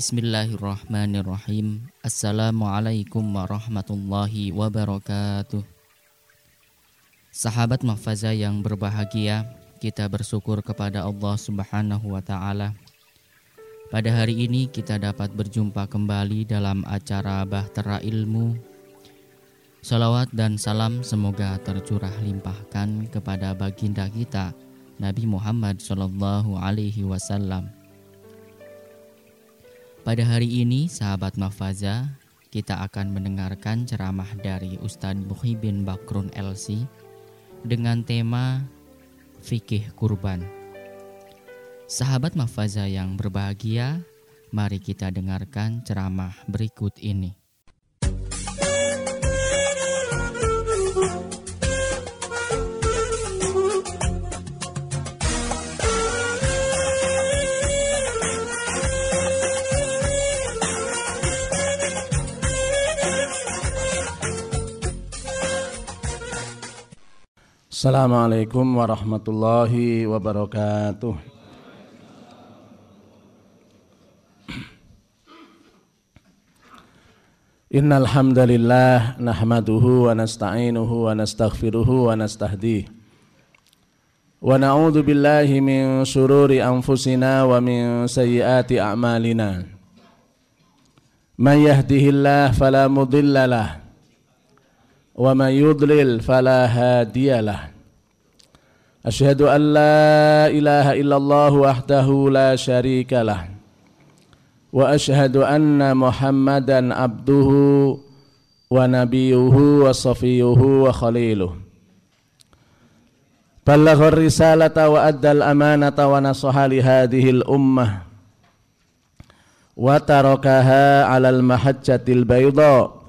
Bismillahirrahmanirrahim. Assalamualaikum warahmatullahi wabarakatuh. Sahabat Mahfaza yang berbahagia, kita bersyukur kepada Allah Subhanahu wa taala. Pada hari ini kita dapat berjumpa kembali dalam acara Bahtera Ilmu. Salawat dan salam semoga tercurah limpahkan kepada baginda kita Nabi Muhammad Shallallahu alaihi wasallam. Pada hari ini sahabat Mahfaza, kita akan mendengarkan ceramah dari Ustadz Muhyiddin Bakrun LC dengan tema fikih kurban. Sahabat Mafaza yang berbahagia, mari kita dengarkan ceramah berikut ini. Assalamualaikum warahmatullahi wabarakatuh. Innal hamdalillah nahmaduhu wa nasta'inuhu wa nastaghfiruhu wa nastahdihi. Wa na'udzu billahi min shururi anfusina wa min sayyiati a'malina. May yahdihillahu fala mudilla lahu wa may yudlil fala hadiya. Asyhadu an la ilaha la syarika lah. Wa asyhadu anna muhammadan abduhu Wa nabiyuhu wa safiyuhu wa khaliluh. Ballagha risalata wa adda al-amanata wa nasaha li ummah, Wa tarakaha al-mahajjatil baydaa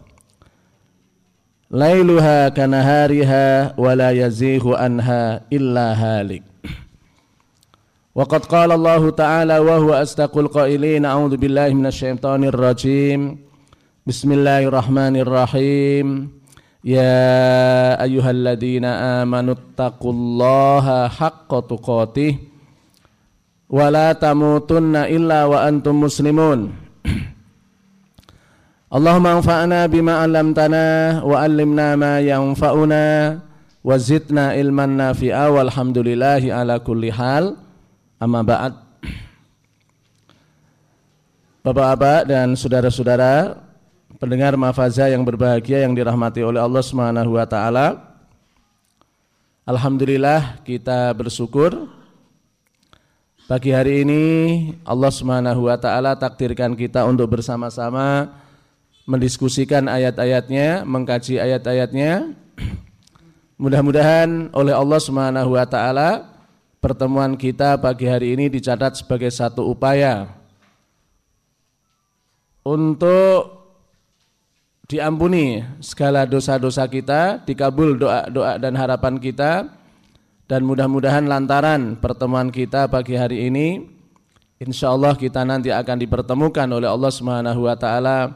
lailuha kanahariha wa la yazighu anha illa halik Waqad qala Allah Ta'ala wa huwa astaqul qailin a'udzu billahi minasyaitonir rajim Bismillahirrahmanirrahim Ya ayyuhalladzina amanu taqullaha haqqa tuqatih wa la tamutunna illa wa antum muslimun Allahumma anfa'na bima 'allamtana wa 'allimna ma yanfa'una wa zidna ilman nafi'a walhamdulillahi ala kulli hal. Amma ba'd. Bapak-bapak dan saudara-saudara pendengar mafaza yang berbahagia yang dirahmati oleh Allah Subhanahu wa taala. Alhamdulillah kita bersyukur pagi hari ini Allah Subhanahu wa taala takdirkan kita untuk bersama-sama mendiskusikan ayat-ayatnya, mengkaji ayat-ayatnya. Mudah-mudahan oleh Allah Subhanahu wa taala pertemuan kita pagi hari ini dicatat sebagai satu upaya untuk diampuni segala dosa-dosa kita, dikabul doa-doa dan harapan kita dan mudah-mudahan lantaran pertemuan kita pagi hari ini insya Allah kita nanti akan dipertemukan oleh Allah Subhanahu wa taala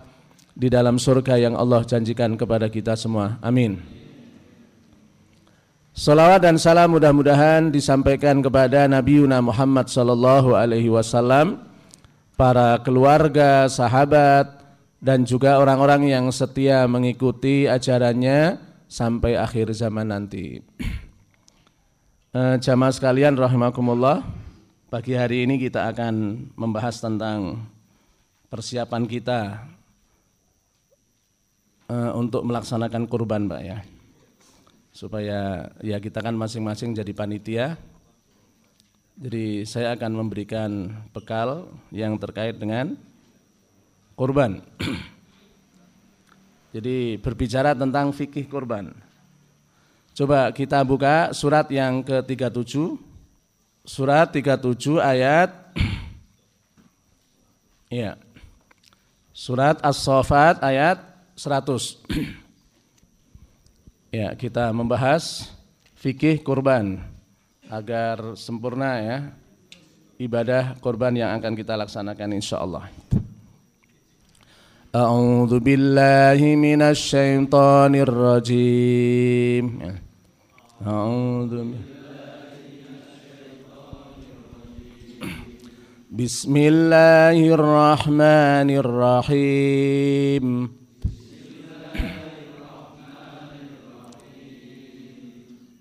di dalam surga yang Allah janjikan kepada kita semua. Amin. Salawat dan salam mudah-mudahan disampaikan kepada Nabi Yuna Muhammad sallallahu alaihi wasallam, para keluarga, sahabat dan juga orang-orang yang setia mengikuti ajarannya sampai akhir zaman nanti. Eh, jamaah sekalian rahimakumullah, pagi hari ini kita akan membahas tentang persiapan kita uh, untuk melaksanakan kurban, Pak ya. Supaya ya kita kan masing-masing jadi panitia. Jadi saya akan memberikan bekal yang terkait dengan kurban. jadi berbicara tentang fikih kurban. Coba kita buka surat yang ke-37. Surat 37 ayat Ya. Surat As-Saffat ayat 100. Ya, kita membahas fikih kurban agar sempurna ya ibadah kurban yang akan kita laksanakan insyaallah. A'udzu billahi minasy syaithanir rajim. Ya. A'udzu Bismillahirrahmanirrahim.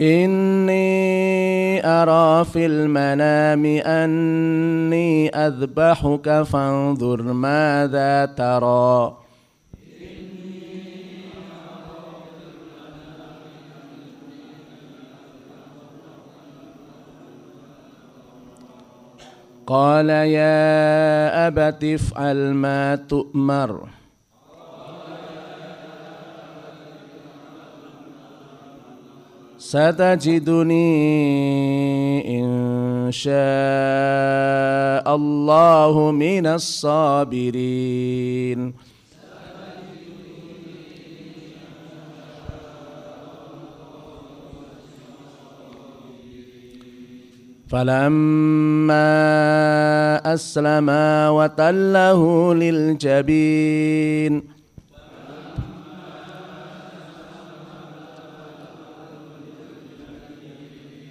إني أرى في المنام أني أذبحك فانظر ماذا ترى. قال يا أبت افعل ما تؤمر. ستجدني إن شاء الله من الصابرين. فلما أسلما وتله للجبين.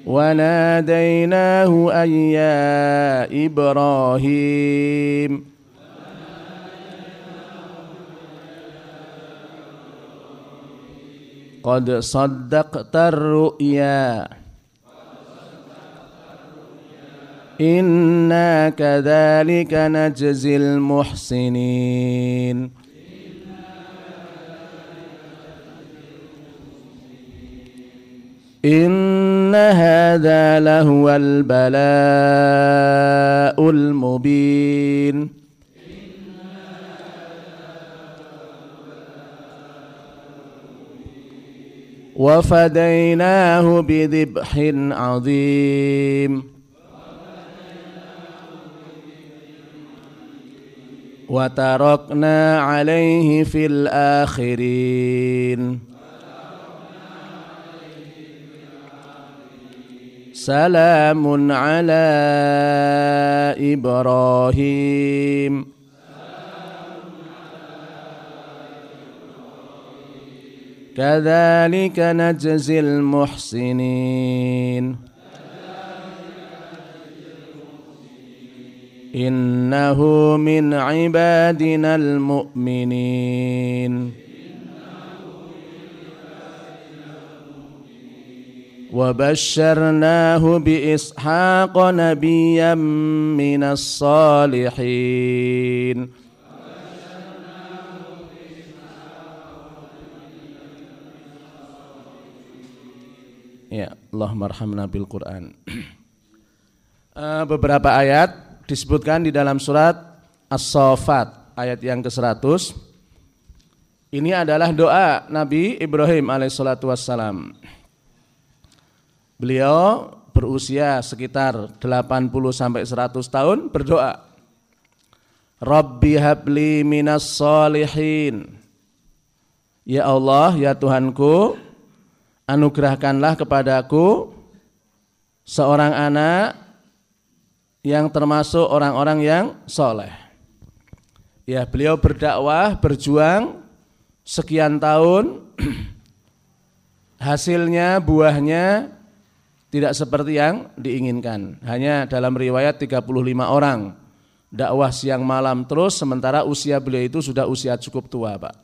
وناديناه أن يا إبراهيم. قد صدقت الرؤيا. إنا كذلك نجزي المحسنين. إن هذا لهو البلاء المبين وفديناه بذبح عظيم وتركنا عليه في الآخرين سلام على إبراهيم. كذلك نجزي المحسنين. إنه من عبادنا المؤمنين. وبشرناه بإسحاق نبيا من الصالحين Ya, Allahumma arhamna bil Quran. Uh, beberapa ayat disebutkan di dalam surat As-Saffat ayat yang ke-100. Ini adalah doa Nabi Ibrahim alaihissalatu wassalam. Beliau berusia sekitar 80 sampai 100 tahun berdoa. Rabbi habli minas solihin. Ya Allah, ya Tuhanku, anugerahkanlah kepadaku seorang anak yang termasuk orang-orang yang soleh. Ya, beliau berdakwah, berjuang sekian tahun, hasilnya, buahnya tidak seperti yang diinginkan. Hanya dalam riwayat 35 orang dakwah siang malam terus, sementara usia beliau itu sudah usia cukup tua, Pak.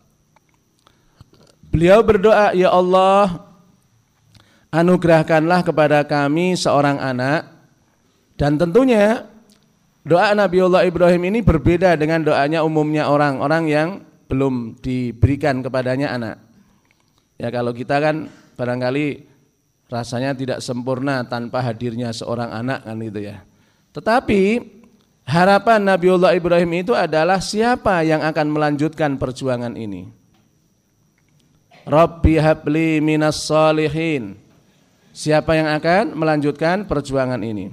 Beliau berdoa, Ya Allah, anugerahkanlah kepada kami seorang anak dan tentunya doa Nabiullah Ibrahim ini berbeda dengan doanya umumnya orang-orang yang belum diberikan kepadanya anak. Ya kalau kita kan barangkali rasanya tidak sempurna tanpa hadirnya seorang anak kan itu ya. Tetapi harapan Nabiullah Ibrahim itu adalah siapa yang akan melanjutkan perjuangan ini. Rabbi habli minas salihin. Siapa yang akan melanjutkan perjuangan ini?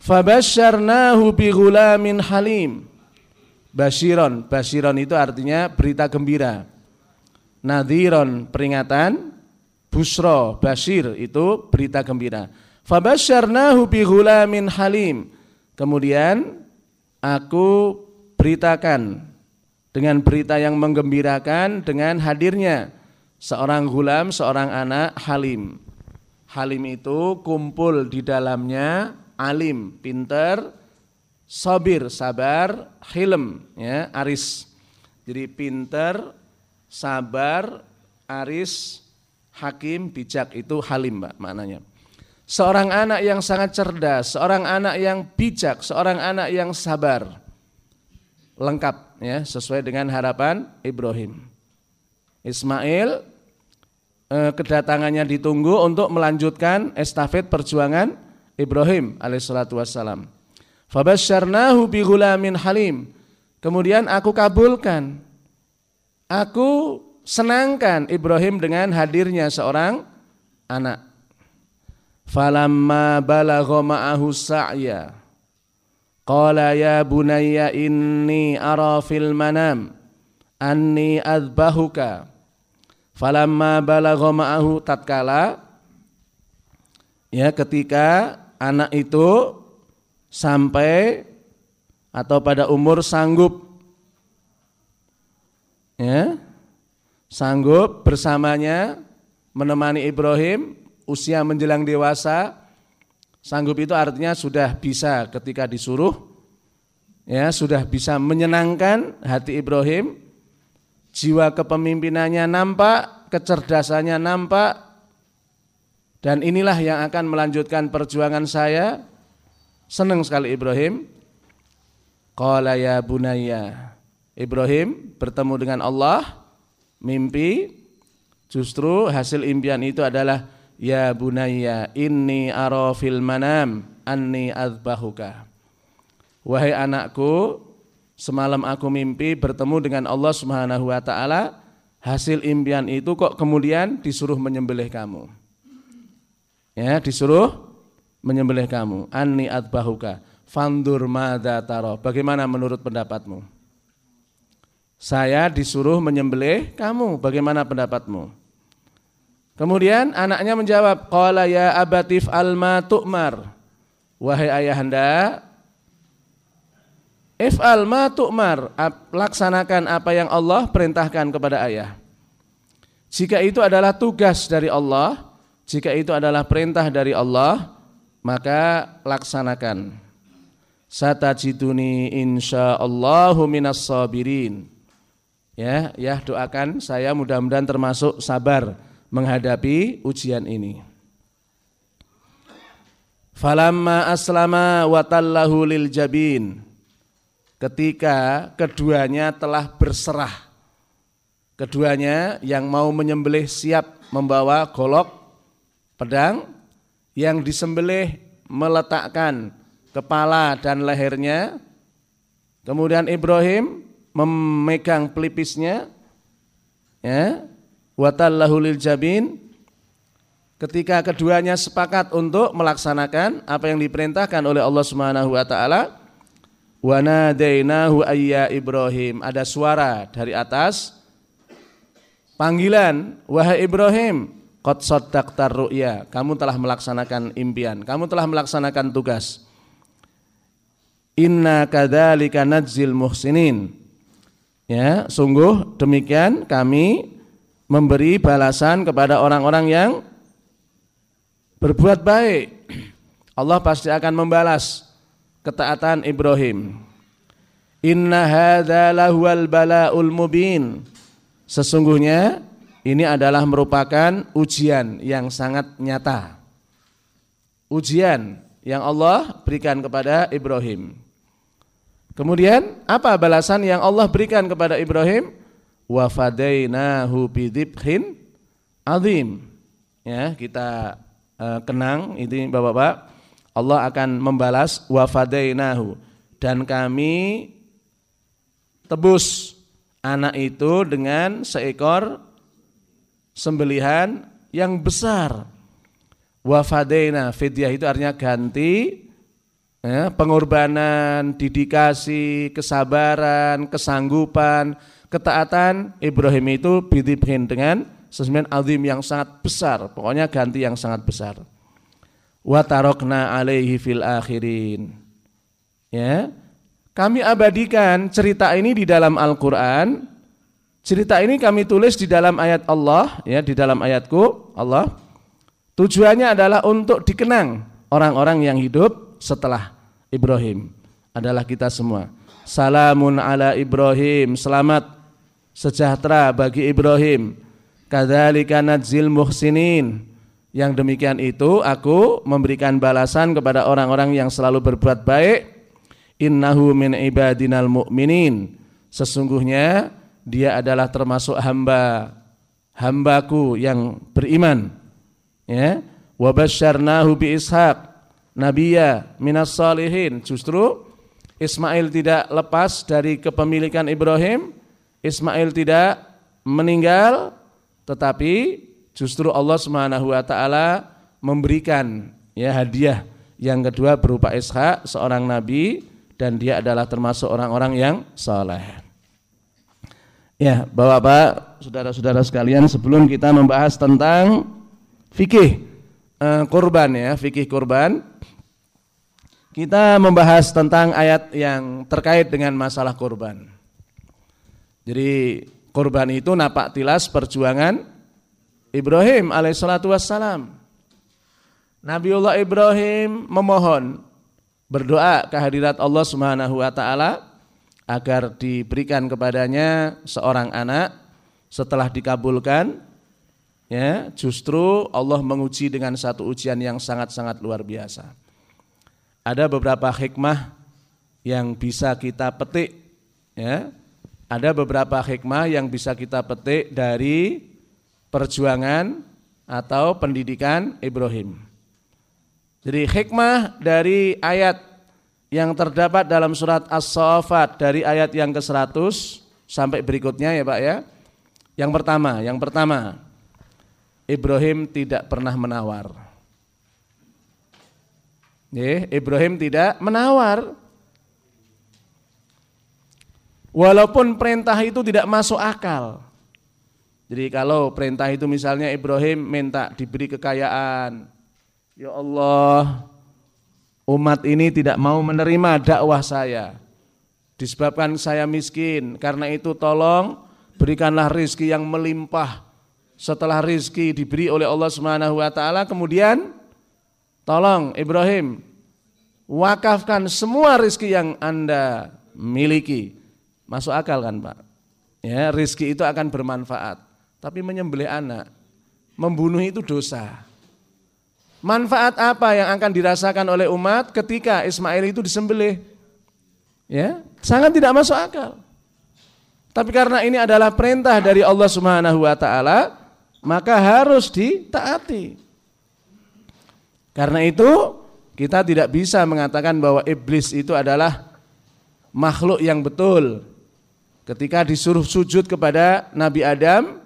Fabasyarnahu bi ghulamin halim. Bashiron, bashiron itu artinya berita gembira. Nadhiron peringatan, busro, bashir itu berita gembira. Fabasyarnahu bi ghulamin halim. Kemudian aku beritakan dengan berita yang menggembirakan dengan hadirnya seorang gulam, seorang anak halim. Halim itu kumpul di dalamnya alim, pinter, sabir, sabar, hilm, ya, aris. Jadi pinter, sabar, aris, hakim, bijak itu halim, Mbak, maknanya. Seorang anak yang sangat cerdas, seorang anak yang bijak, seorang anak yang sabar. Lengkap ya, sesuai dengan harapan Ibrahim. Ismail Eh, kedatangannya ditunggu untuk melanjutkan estafet perjuangan Ibrahim alaihissalatu wassalam. Fabasyarnahu bi ghulamin halim. Kemudian aku kabulkan. Aku senangkan Ibrahim dengan hadirnya seorang anak. Falamma balagha ma'ahu sa'ya. Qala ya bunayya inni ara fil manam anni adbahuka Falamma balagha ma'ahu tatkala ya ketika anak itu sampai atau pada umur sanggup ya sanggup bersamanya menemani Ibrahim usia menjelang dewasa sanggup itu artinya sudah bisa ketika disuruh ya sudah bisa menyenangkan hati Ibrahim jiwa kepemimpinannya nampak, kecerdasannya nampak, dan inilah yang akan melanjutkan perjuangan saya. Senang sekali Ibrahim. Qala ya bunaya. Ibrahim bertemu dengan Allah, mimpi, justru hasil impian itu adalah ya bunaya inni ara fil manam anni azbahuka. Wahai anakku, Semalam aku mimpi bertemu dengan Allah Subhanahu wa taala. Hasil impian itu kok kemudian disuruh menyembelih kamu. Ya, disuruh menyembelih kamu. Anni adbahuka. Fandur madza. Bagaimana menurut pendapatmu? Saya disuruh menyembelih kamu. Bagaimana pendapatmu? Kemudian anaknya menjawab, "Qala ya abatif alma tu'mar." Wahai ayahanda, If'al ma tu'mar, laksanakan apa yang Allah perintahkan kepada ayah. Jika itu adalah tugas dari Allah, jika itu adalah perintah dari Allah, maka laksanakan. Satajiduni insyaallahu minas sabirin. Ya, ya doakan saya mudah-mudahan termasuk sabar menghadapi ujian ini. Falamma aslama wa tallahu lil jabin ketika keduanya telah berserah. Keduanya yang mau menyembelih siap membawa golok pedang, yang disembelih meletakkan kepala dan lehernya. Kemudian Ibrahim memegang pelipisnya, ya, watallahu lil jabin. Ketika keduanya sepakat untuk melaksanakan apa yang diperintahkan oleh Allah Subhanahu wa taala, Wanadainahu ayya Ibrahim. Ada suara dari atas panggilan, wahai Ibrahim, qad saddaqtar ru'ya. Kamu telah melaksanakan impian, kamu telah melaksanakan tugas. Inna kadzalika najzil muhsinin. Ya, sungguh demikian kami memberi balasan kepada orang-orang yang berbuat baik. Allah pasti akan membalas ketaatan Ibrahim. Inna hadza lahuwal balaul mubin. Sesungguhnya ini adalah merupakan ujian yang sangat nyata. Ujian yang Allah berikan kepada Ibrahim. Kemudian apa balasan yang Allah berikan kepada Ibrahim? Wa fadainahu bidibhin azim. Ya, kita uh, kenang ini Bapak-bapak Allah akan membalas wafadainahu dan kami tebus anak itu dengan seekor sembelihan yang besar. Wafadaina fidyah itu artinya ganti ya, pengorbanan, dedikasi, kesabaran, kesanggupan, ketaatan Ibrahim itu bidibhin dengan sesembilan azim yang sangat besar, pokoknya ganti yang sangat besar. Wa tarokna alaihi fil akhirin. Ya. Kami abadikan cerita ini di dalam Al-Qur'an. Cerita ini kami tulis di dalam ayat Allah, ya, di dalam ayatku Allah. Tujuannya adalah untuk dikenang orang-orang yang hidup setelah Ibrahim adalah kita semua. Salamun ala Ibrahim, selamat sejahtera bagi Ibrahim. Kadzalika nadzil muhsinin. Yang demikian itu aku memberikan balasan kepada orang-orang yang selalu berbuat baik. Innahu min ibadinal mu'minin. Sesungguhnya dia adalah termasuk hamba hambaku yang beriman. Ya. Wa basyarnahu bi Ishaq nabiyya minas salihin. Justru Ismail tidak lepas dari kepemilikan Ibrahim. Ismail tidak meninggal tetapi justru Allah Subhanahu wa taala memberikan ya hadiah yang kedua berupa Ishak seorang nabi dan dia adalah termasuk orang-orang yang saleh. Ya, Bapak-bapak, saudara-saudara sekalian, sebelum kita membahas tentang fikih uh, kurban ya, fikih kurban, kita membahas tentang ayat yang terkait dengan masalah korban. Jadi korban itu napak tilas perjuangan Ibrahim alaihissalatu wassalam. Nabiullah Ibrahim memohon berdoa kehadirat Allah Subhanahu wa taala agar diberikan kepadanya seorang anak setelah dikabulkan ya justru Allah menguji dengan satu ujian yang sangat-sangat luar biasa ada beberapa hikmah yang bisa kita petik ya. Ada beberapa hikmah yang bisa kita petik dari perjuangan atau pendidikan Ibrahim. Jadi hikmah dari ayat yang terdapat dalam surat As-Saffat dari ayat yang ke-100 sampai berikutnya ya Pak ya. Yang pertama, yang pertama Ibrahim tidak pernah menawar. Ibrahim tidak menawar. Walaupun perintah itu tidak masuk akal. Jadi kalau perintah itu misalnya Ibrahim minta diberi kekayaan. Ya Allah, umat ini tidak mau menerima dakwah saya. Disebabkan saya miskin, karena itu tolong berikanlah rizki yang melimpah. Setelah rizki diberi oleh Allah Subhanahu wa taala, kemudian Tolong Ibrahim wakafkan semua rizki yang anda miliki. Masuk akal kan Pak? Ya, rizki itu akan bermanfaat. Tapi menyembelih anak, membunuh itu dosa. Manfaat apa yang akan dirasakan oleh umat ketika Ismail itu disembelih? Ya, sangat tidak masuk akal. Tapi karena ini adalah perintah dari Allah Subhanahu wa taala, maka harus ditaati. Karena itu kita tidak bisa mengatakan bahwa iblis itu adalah makhluk yang betul. Ketika disuruh sujud kepada Nabi Adam,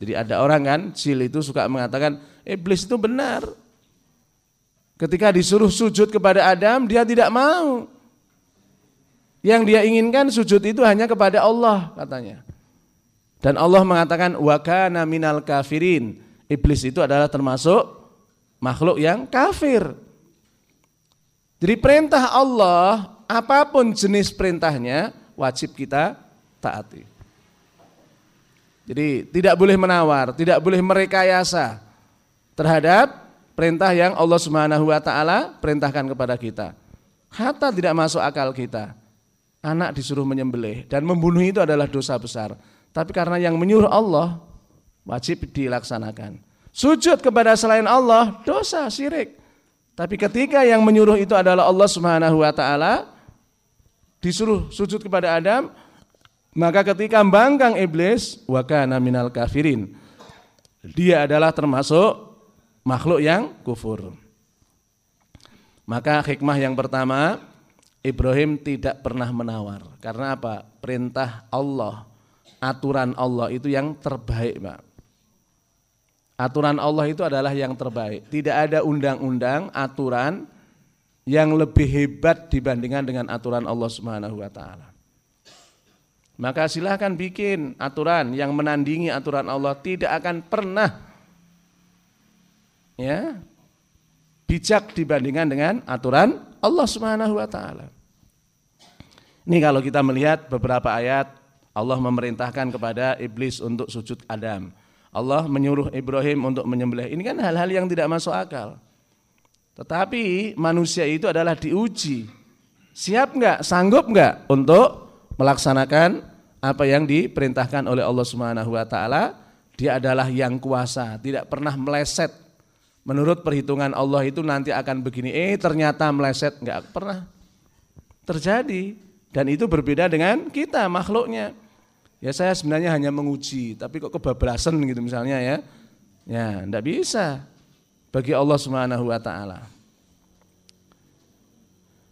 jadi ada orang kan, sil itu suka mengatakan iblis itu benar. Ketika disuruh sujud kepada Adam, dia tidak mau. Yang dia inginkan sujud itu hanya kepada Allah katanya. Dan Allah mengatakan wa kana minal kafirin. Iblis itu adalah termasuk makhluk yang kafir. Jadi perintah Allah, apa pun jenis perintahnya, wajib kita taati. Jadi tidak boleh menawar, tidak boleh merekayasa terhadap perintah yang Allah Subhanahu wa taala perintahkan kepada kita. Hatta tidak masuk akal kita. Anak disuruh menyembelih dan membunuh itu adalah dosa besar. Tapi karena yang menyuruh Allah wajib dilaksanakan. Sujud kepada selain Allah dosa syirik. Tapi ketika yang menyuruh itu adalah Allah Subhanahu wa taala disuruh sujud kepada Adam, maka ketika bangkang iblis wa kana minal kafirin. Dia adalah termasuk makhluk yang kufur. Maka hikmah yang pertama, Ibrahim tidak pernah menawar. Karena apa? Perintah Allah, aturan Allah itu yang terbaik, Pak. Aturan Allah itu adalah yang terbaik. Tidak ada undang-undang, aturan yang lebih hebat dibandingkan dengan aturan Allah Subhanahu wa taala. Maka silahkan bikin aturan yang menandingi aturan Allah tidak akan pernah ya bijak dibandingkan dengan aturan Allah Subhanahu wa taala. Ini kalau kita melihat beberapa ayat Allah memerintahkan kepada iblis untuk sujud Adam. Allah menyuruh Ibrahim untuk menyembelih. Ini kan hal-hal yang tidak masuk akal. Tetapi manusia itu adalah diuji. Siap nggak, sanggup nggak untuk melaksanakan apa yang diperintahkan oleh Allah Subhanahu wa taala? Dia adalah yang kuasa, tidak pernah meleset. Menurut perhitungan Allah itu nanti akan begini, eh ternyata meleset, nggak pernah terjadi. Dan itu berbeda dengan kita makhluknya. Ya saya sebenarnya hanya menguji, tapi kok kebablasan gitu misalnya ya. Ya, enggak bisa bagi Allah Subhanahu wa taala.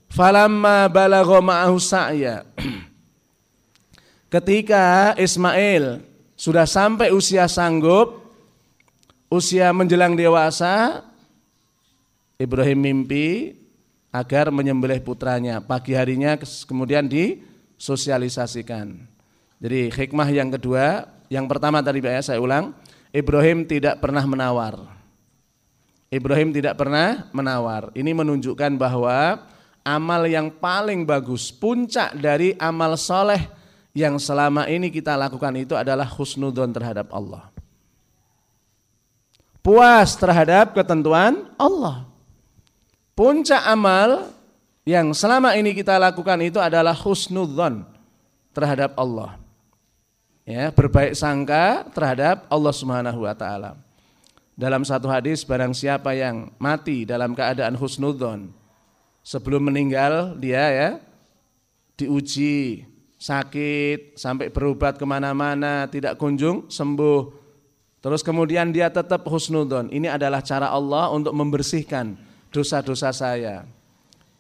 Falamma balagha ma'ahu sa'ya. Ketika Ismail sudah sampai usia sanggup, usia menjelang dewasa, Ibrahim mimpi agar menyembelih putranya. Pagi harinya kemudian disosialisasikan. Jadi hikmah yang kedua, yang pertama tadi Pak ya saya ulang, Ibrahim tidak pernah menawar. Ibrahim tidak pernah menawar. Ini menunjukkan bahwa amal yang paling bagus, puncak dari amal soleh yang selama ini kita lakukan itu adalah husnudon terhadap Allah. Puas terhadap ketentuan Allah. Puncak amal yang selama ini kita lakukan itu adalah husnudon terhadap Allah ya, berbaik sangka terhadap Allah Subhanahu wa taala. Dalam satu hadis barang siapa yang mati dalam keadaan husnudzon sebelum meninggal dia ya diuji sakit sampai berobat ke mana-mana tidak kunjung sembuh. Terus kemudian dia tetap husnudzon. Ini adalah cara Allah untuk membersihkan dosa-dosa saya.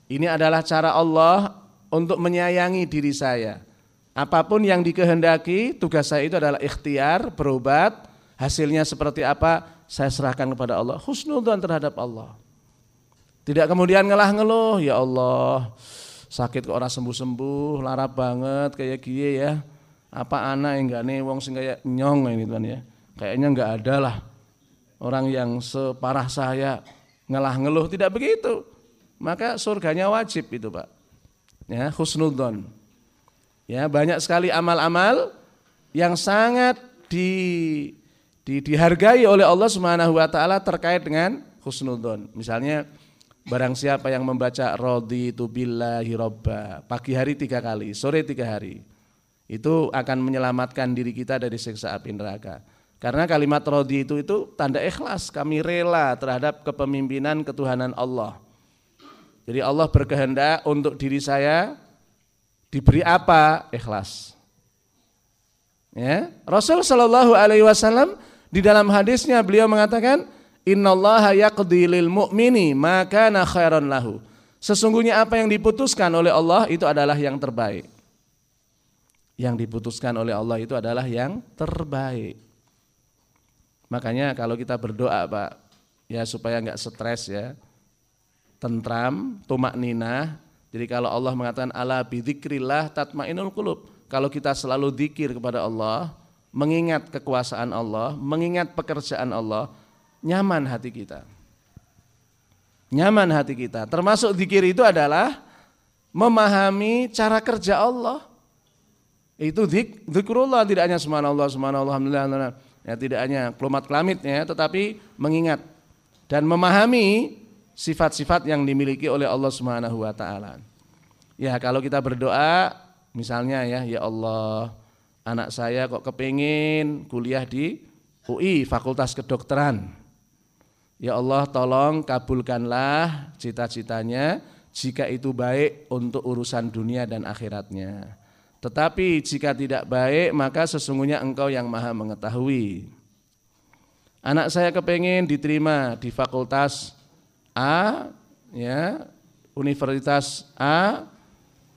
Ini adalah cara Allah untuk menyayangi diri saya Apa pun yang dikehendaki, tugas saya itu adalah ikhtiar, berobat, hasilnya seperti apa, saya serahkan kepada Allah. Husnudzon terhadap Allah. Tidak kemudian ngelah-ngeluh, ya Allah, sakit kok orang sembuh-sembuh, lara banget kayak gini ya. Apa anak enggak nih wong sing kayak nyong ini tuan ya. Kayaknya enggak ada lah orang yang separah saya ngelah-ngeluh, tidak begitu. Maka surganya wajib itu, Pak. Ya, husnudzon. Ya, banyak sekali amal-amal yang sangat di, di, dihargai oleh Allah Subhanahu wa taala terkait dengan husnudzon. Misalnya barang siapa yang membaca raditu billahi robba pagi hari tiga kali, sore tiga hari. Itu akan menyelamatkan diri kita dari siksa api neraka. Karena kalimat rodi itu itu tanda ikhlas, kami rela terhadap kepemimpinan ketuhanan Allah. Jadi Allah berkehendak untuk diri saya Diberi apa? Ikhlas. Ya, Rasul Shallallahu Alaihi Wasallam di dalam hadisnya beliau mengatakan, Innallaha yaqdi lil mu'mini maka khairan lahu. Sesungguhnya apa yang diputuskan oleh Allah itu adalah yang terbaik. Yang diputuskan oleh Allah itu adalah yang terbaik. Makanya kalau kita berdoa Pak, ya supaya nggak stres ya, tentram, tumak ninah, jadi kalau Allah mengatakan ala bidzikrillah tatmainul qulub, kalau kita selalu zikir kepada Allah, mengingat kekuasaan Allah, mengingat pekerjaan Allah, nyaman hati kita. Nyaman hati kita. Termasuk zikir itu adalah memahami cara kerja Allah. Itu zik, zikrullah tidak hanya subhanallah, subhanallah, alhamdulillah, ya tidak hanya kelumat kelamit ya, tetapi mengingat dan memahami sifat-sifat yang dimiliki oleh Allah Subhanahu wa taala. Ya, kalau kita berdoa misalnya ya, ya Allah, anak saya kok kepingin kuliah di UI Fakultas Kedokteran. Ya Allah, tolong kabulkanlah cita-citanya jika itu baik untuk urusan dunia dan akhiratnya. Tetapi jika tidak baik, maka sesungguhnya engkau yang maha mengetahui. Anak saya kepingin diterima di fakultas A, ya, universitas A,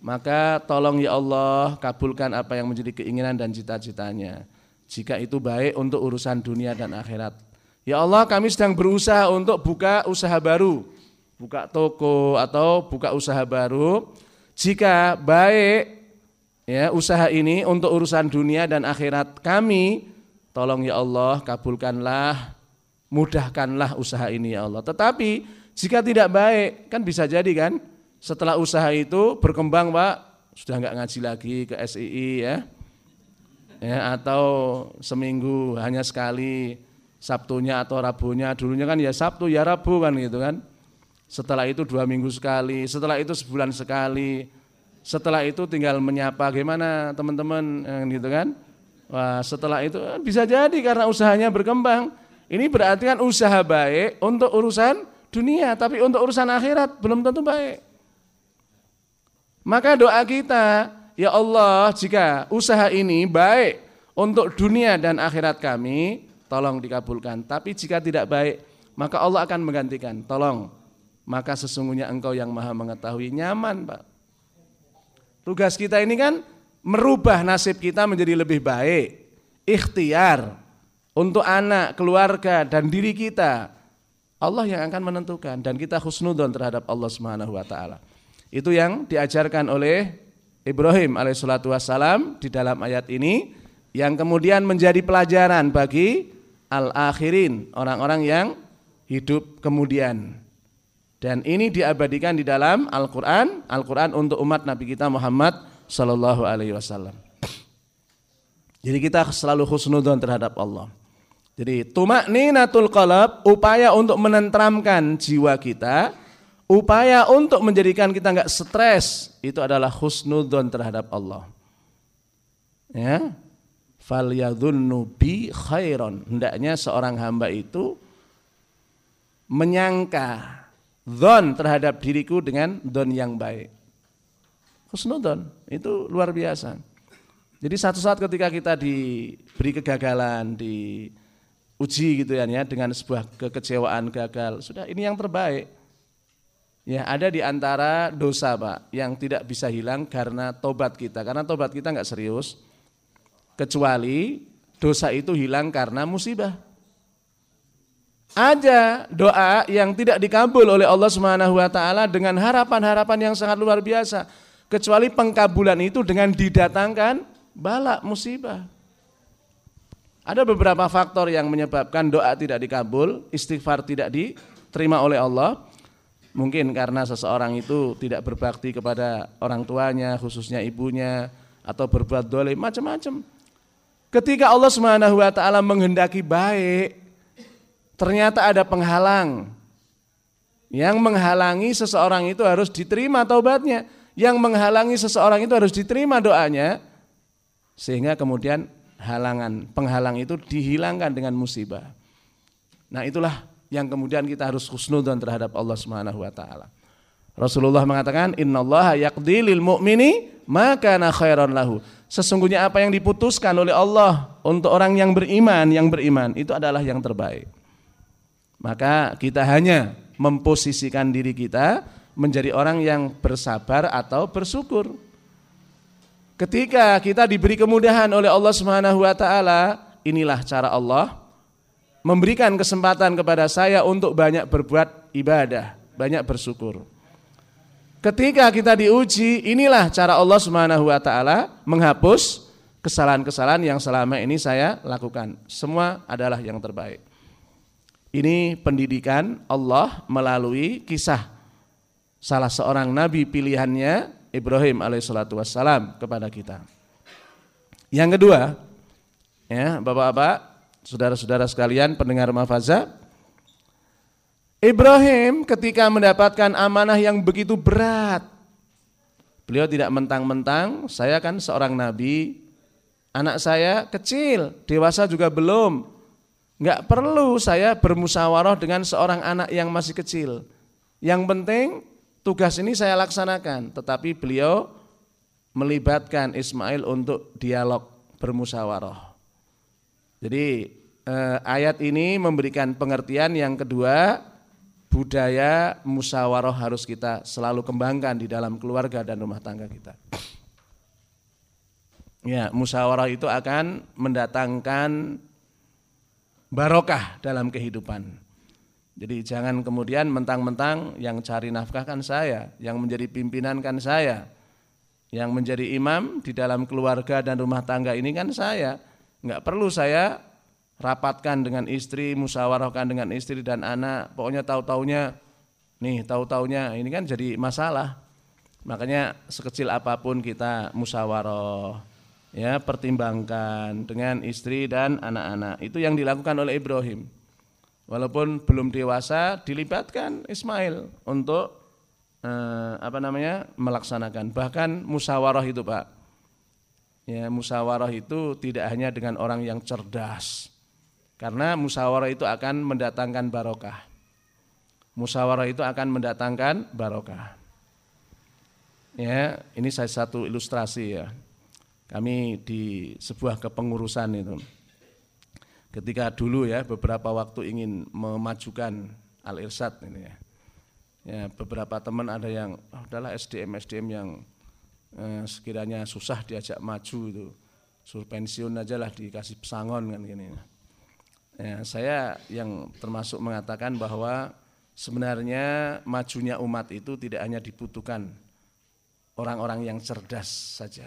maka tolong ya Allah kabulkan apa yang menjadi keinginan dan cita-citanya. Jika itu baik untuk urusan dunia dan akhirat. Ya Allah, kami sedang berusaha untuk buka usaha baru, buka toko atau buka usaha baru. Jika baik ya usaha ini untuk urusan dunia dan akhirat kami, tolong ya Allah kabulkanlah, mudahkanlah usaha ini ya Allah. Tetapi jika tidak baik, kan bisa jadi kan setelah usaha itu berkembang Pak, sudah nggak ngaji lagi ke SII ya. Ya, atau seminggu hanya sekali Sabtunya atau Rabunya, dulunya kan ya Sabtu ya Rabu kan gitu kan. Setelah itu dua minggu sekali, setelah itu sebulan sekali, setelah itu tinggal menyapa gimana teman-teman gitu kan. Wah, setelah itu eh, bisa jadi karena usahanya berkembang. Ini berarti kan usaha baik untuk urusan dunia, tapi untuk urusan akhirat belum tentu baik. Maka doa kita, ya Allah, jika usaha ini baik untuk dunia dan akhirat kami, tolong dikabulkan. Tapi jika tidak baik, maka Allah akan menggantikan. Tolong, maka sesungguhnya engkau yang maha mengetahui. Nyaman Pak. Tugas kita ini kan merubah nasib kita menjadi lebih baik. Ikhtiar untuk anak, keluarga, dan diri kita. Allah yang akan menentukan dan kita husnudon terhadap Allah Subhanahu wa taala. Itu yang diajarkan oleh Ibrahim alaihissalatu wassalam di dalam ayat ini yang kemudian menjadi pelajaran bagi al-akhirin, orang-orang yang hidup kemudian. Dan ini diabadikan di dalam Al-Qur'an, Al-Qur'an untuk umat Nabi kita Muhammad sallallahu alaihi wasallam. Jadi kita selalu husnudon terhadap Allah. Jadi tumak ninatul qalab, upaya untuk menentramkan jiwa kita Upaya untuk menjadikan kita nggak stres itu adalah husnudon terhadap Allah. Ya. Falyadhunnu bi khairon. Hendaknya seorang hamba itu menyangka don terhadap diriku dengan don yang baik. Husnudon itu luar biasa. Jadi satu saat ketika kita diberi kegagalan, diuji gitu ya, dengan sebuah kekecewaan gagal, sudah ini yang terbaik Ya, ada di antara dosa, Pak, yang tidak bisa hilang karena tobat kita. Karena tobat kita nggak serius. Kecuali dosa itu hilang karena musibah. Ada doa yang tidak dikabul oleh Allah Subhanahu wa taala dengan harapan-harapan yang sangat luar biasa. Kecuali pengkabulan itu dengan didatangkan bala musibah. Ada beberapa faktor yang menyebabkan doa tidak dikabul, istighfar tidak diterima oleh Allah. Mungkin karena seseorang itu tidak berbakti kepada orang tuanya, khususnya ibunya, atau berbuat dolim, macam-macam. Ketika Allah taala menghendaki baik, ternyata ada penghalang. Yang menghalangi seseorang itu harus diterima taubatnya, yang menghalangi seseorang itu harus diterima doanya, sehingga kemudian halangan, penghalang itu dihilangkan dengan musibah. Nah, itulah yang kemudian kita harus husnudzon terhadap Allah Subhanahu wa taala. Rasulullah mengatakan innallaha yaqdi lil mu'mini maka khairan lahu. Sesungguhnya apa yang diputuskan oleh Allah untuk orang yang beriman, yang beriman itu adalah yang terbaik. Maka kita hanya memposisikan diri kita menjadi orang yang bersabar atau bersyukur. Ketika kita diberi kemudahan oleh Allah Subhanahu wa taala, inilah cara Allah memberikan kesempatan kepada saya untuk banyak berbuat ibadah, banyak bersyukur. Ketika kita diuji, inilah cara Allah Subhanahu wa taala menghapus kesalahan-kesalahan yang selama ini saya lakukan. Semua adalah yang terbaik. Ini pendidikan Allah melalui kisah salah seorang nabi pilihannya Ibrahim alaihissalatu wassalam kepada kita. Yang kedua, ya Bapak-bapak, saudara-saudara sekalian pendengar mafaza, Ibrahim ketika mendapatkan amanah yang begitu berat, beliau tidak mentang-mentang, saya kan seorang nabi, anak saya kecil, dewasa juga belum, nggak perlu saya bermusyawarah dengan seorang anak yang masih kecil. Yang penting tugas ini saya laksanakan, tetapi beliau melibatkan Ismail untuk dialog bermusyawarah. Jadi eh, ayat ini memberikan pengertian yang kedua, budaya musyawarah harus kita selalu kembangkan di dalam keluarga dan rumah tangga kita. Ya, musyawarah itu akan mendatangkan barokah dalam kehidupan. Jadi jangan kemudian mentang-mentang yang cari nafkah kan saya, yang menjadi pimpinan kan saya, yang menjadi imam di dalam keluarga dan rumah tangga ini kan saya. Enggak perlu saya rapatkan dengan istri, musyawarahkan dengan istri dan anak, pokoknya tahu-taunya nih, tahu-taunya ini kan jadi masalah. Makanya sekecil apa pun kita musyawarah, ya pertimbangkan dengan istri dan anak-anak. Itu yang dilakukan oleh Ibrahim. Walaupun belum dewasa dilibatkan Ismail untuk eh, apa namanya melaksanakan. Bahkan musyawarah itu Pak. Ya, musyawarah itu tidak hanya dengan orang yang cerdas, karena musyawarah itu akan mendatangkan barokah. Musyawarah itu akan mendatangkan barokah. Ya, ini saya satu ilustrasi ya. Kami di sebuah kepengurusan itu. Ketika dulu ya beberapa waktu ingin memajukan Al-Irsad ini ya. Ya, beberapa teman ada yang oh, adalah SDM SDM yang eh, sekiranya susah diajak maju itu. Suruh pensiun aja lah dikasih pesangon kan gini. Ya, saya yang termasuk mengatakan bahwa sebenarnya majunya umat itu tidak hanya dibutuhkan orang-orang yang cerdas saja.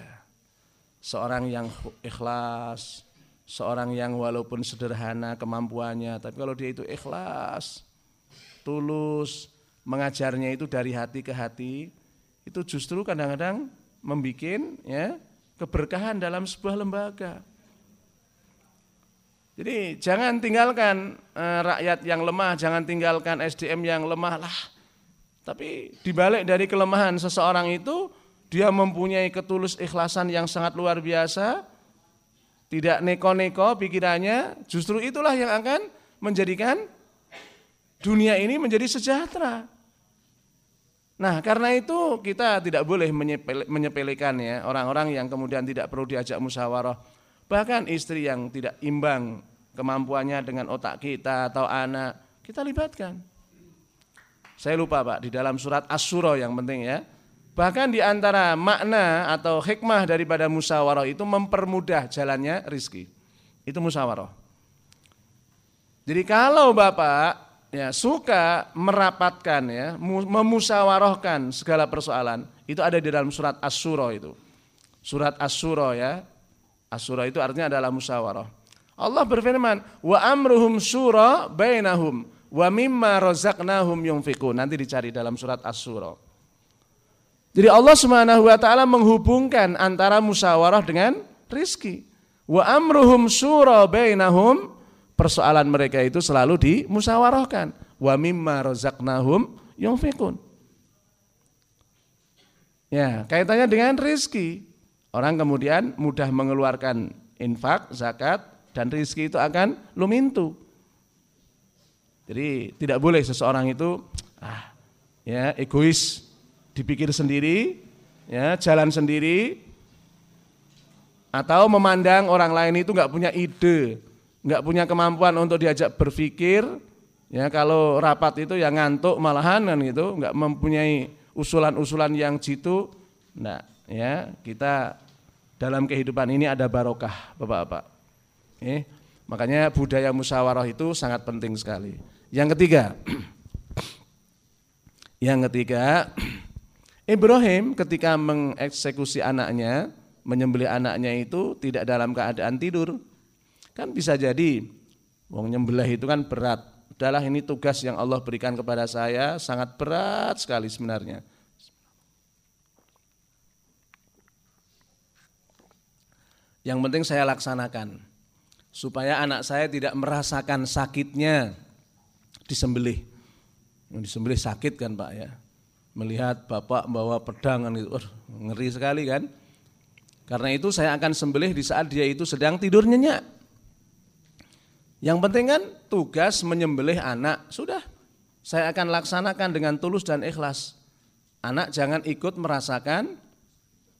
Seorang yang ikhlas, seorang yang walaupun sederhana kemampuannya, tapi kalau dia itu ikhlas, tulus, mengajarnya itu dari hati ke hati, itu justru kadang-kadang membuat ya keberkahan dalam sebuah lembaga. Jadi jangan tinggalkan eh, rakyat yang lemah, jangan tinggalkan SDM yang lemah lah. Tapi dibalik dari kelemahan seseorang itu, dia mempunyai ketulus ikhlasan yang sangat luar biasa, tidak neko-neko pikirannya, justru itulah yang akan menjadikan dunia ini menjadi sejahtera. Nah karena itu kita tidak boleh menyepelekan ya orang-orang yang kemudian tidak perlu diajak musyawarah Bahkan istri yang tidak imbang kemampuannya dengan otak kita atau anak, kita libatkan. Saya lupa Pak, di dalam surat As-Sura yang penting ya. Bahkan di antara makna atau hikmah daripada musyawarah itu mempermudah jalannya rizki. Itu musyawarah. Jadi kalau Bapak ya suka merapatkan ya, memusyawarahkan segala persoalan, itu ada di dalam surat As-Sura itu. Surat As-Sura ya, Asyura itu artinya adalah musyawarah. Allah berfirman, "Wa amruhum syura bainahum wa mimma razaqnahum yunfiqun." Nanti dicari dalam surat Asy-Syura. Jadi Allah Subhanahu wa taala menghubungkan antara musyawarah dengan rizki. Wa amruhum syura bainahum persoalan mereka itu selalu dimusyawarahkan. Wa mimma razaqnahum yunfiqun. Ya, kaitannya dengan rizki. Orang kemudian mudah mengeluarkan infak, zakat, dan rizki itu akan lumintu. Jadi tidak boleh seseorang itu ah, ya egois, dipikir sendiri, ya jalan sendiri, atau memandang orang lain itu nggak punya ide, nggak punya kemampuan untuk diajak berpikir, ya kalau rapat itu yang ngantuk malahan kan gitu, nggak mempunyai usulan-usulan yang jitu, nah ya kita dalam kehidupan ini ada barokah, Bapak-bapak. Eh, makanya budaya musyawarah itu sangat penting sekali. Yang ketiga, yang ketiga, Ibrahim ketika mengeksekusi anaknya, menyembelih anaknya itu tidak dalam keadaan tidur. Kan bisa jadi, wong nyembelih itu kan berat. Adalah ini tugas yang Allah berikan kepada saya sangat berat sekali sebenarnya. Yang penting saya laksanakan supaya anak saya tidak merasakan sakitnya disembelih. Disembelih sakit kan Pak ya. Melihat bapak bawa pedang kan itu, uh, ngeri sekali kan. Karena itu saya akan sembelih di saat dia itu sedang tidur nyenyak. Yang penting kan tugas menyembelih anak, sudah. Saya akan laksanakan dengan tulus dan ikhlas. Anak jangan ikut merasakan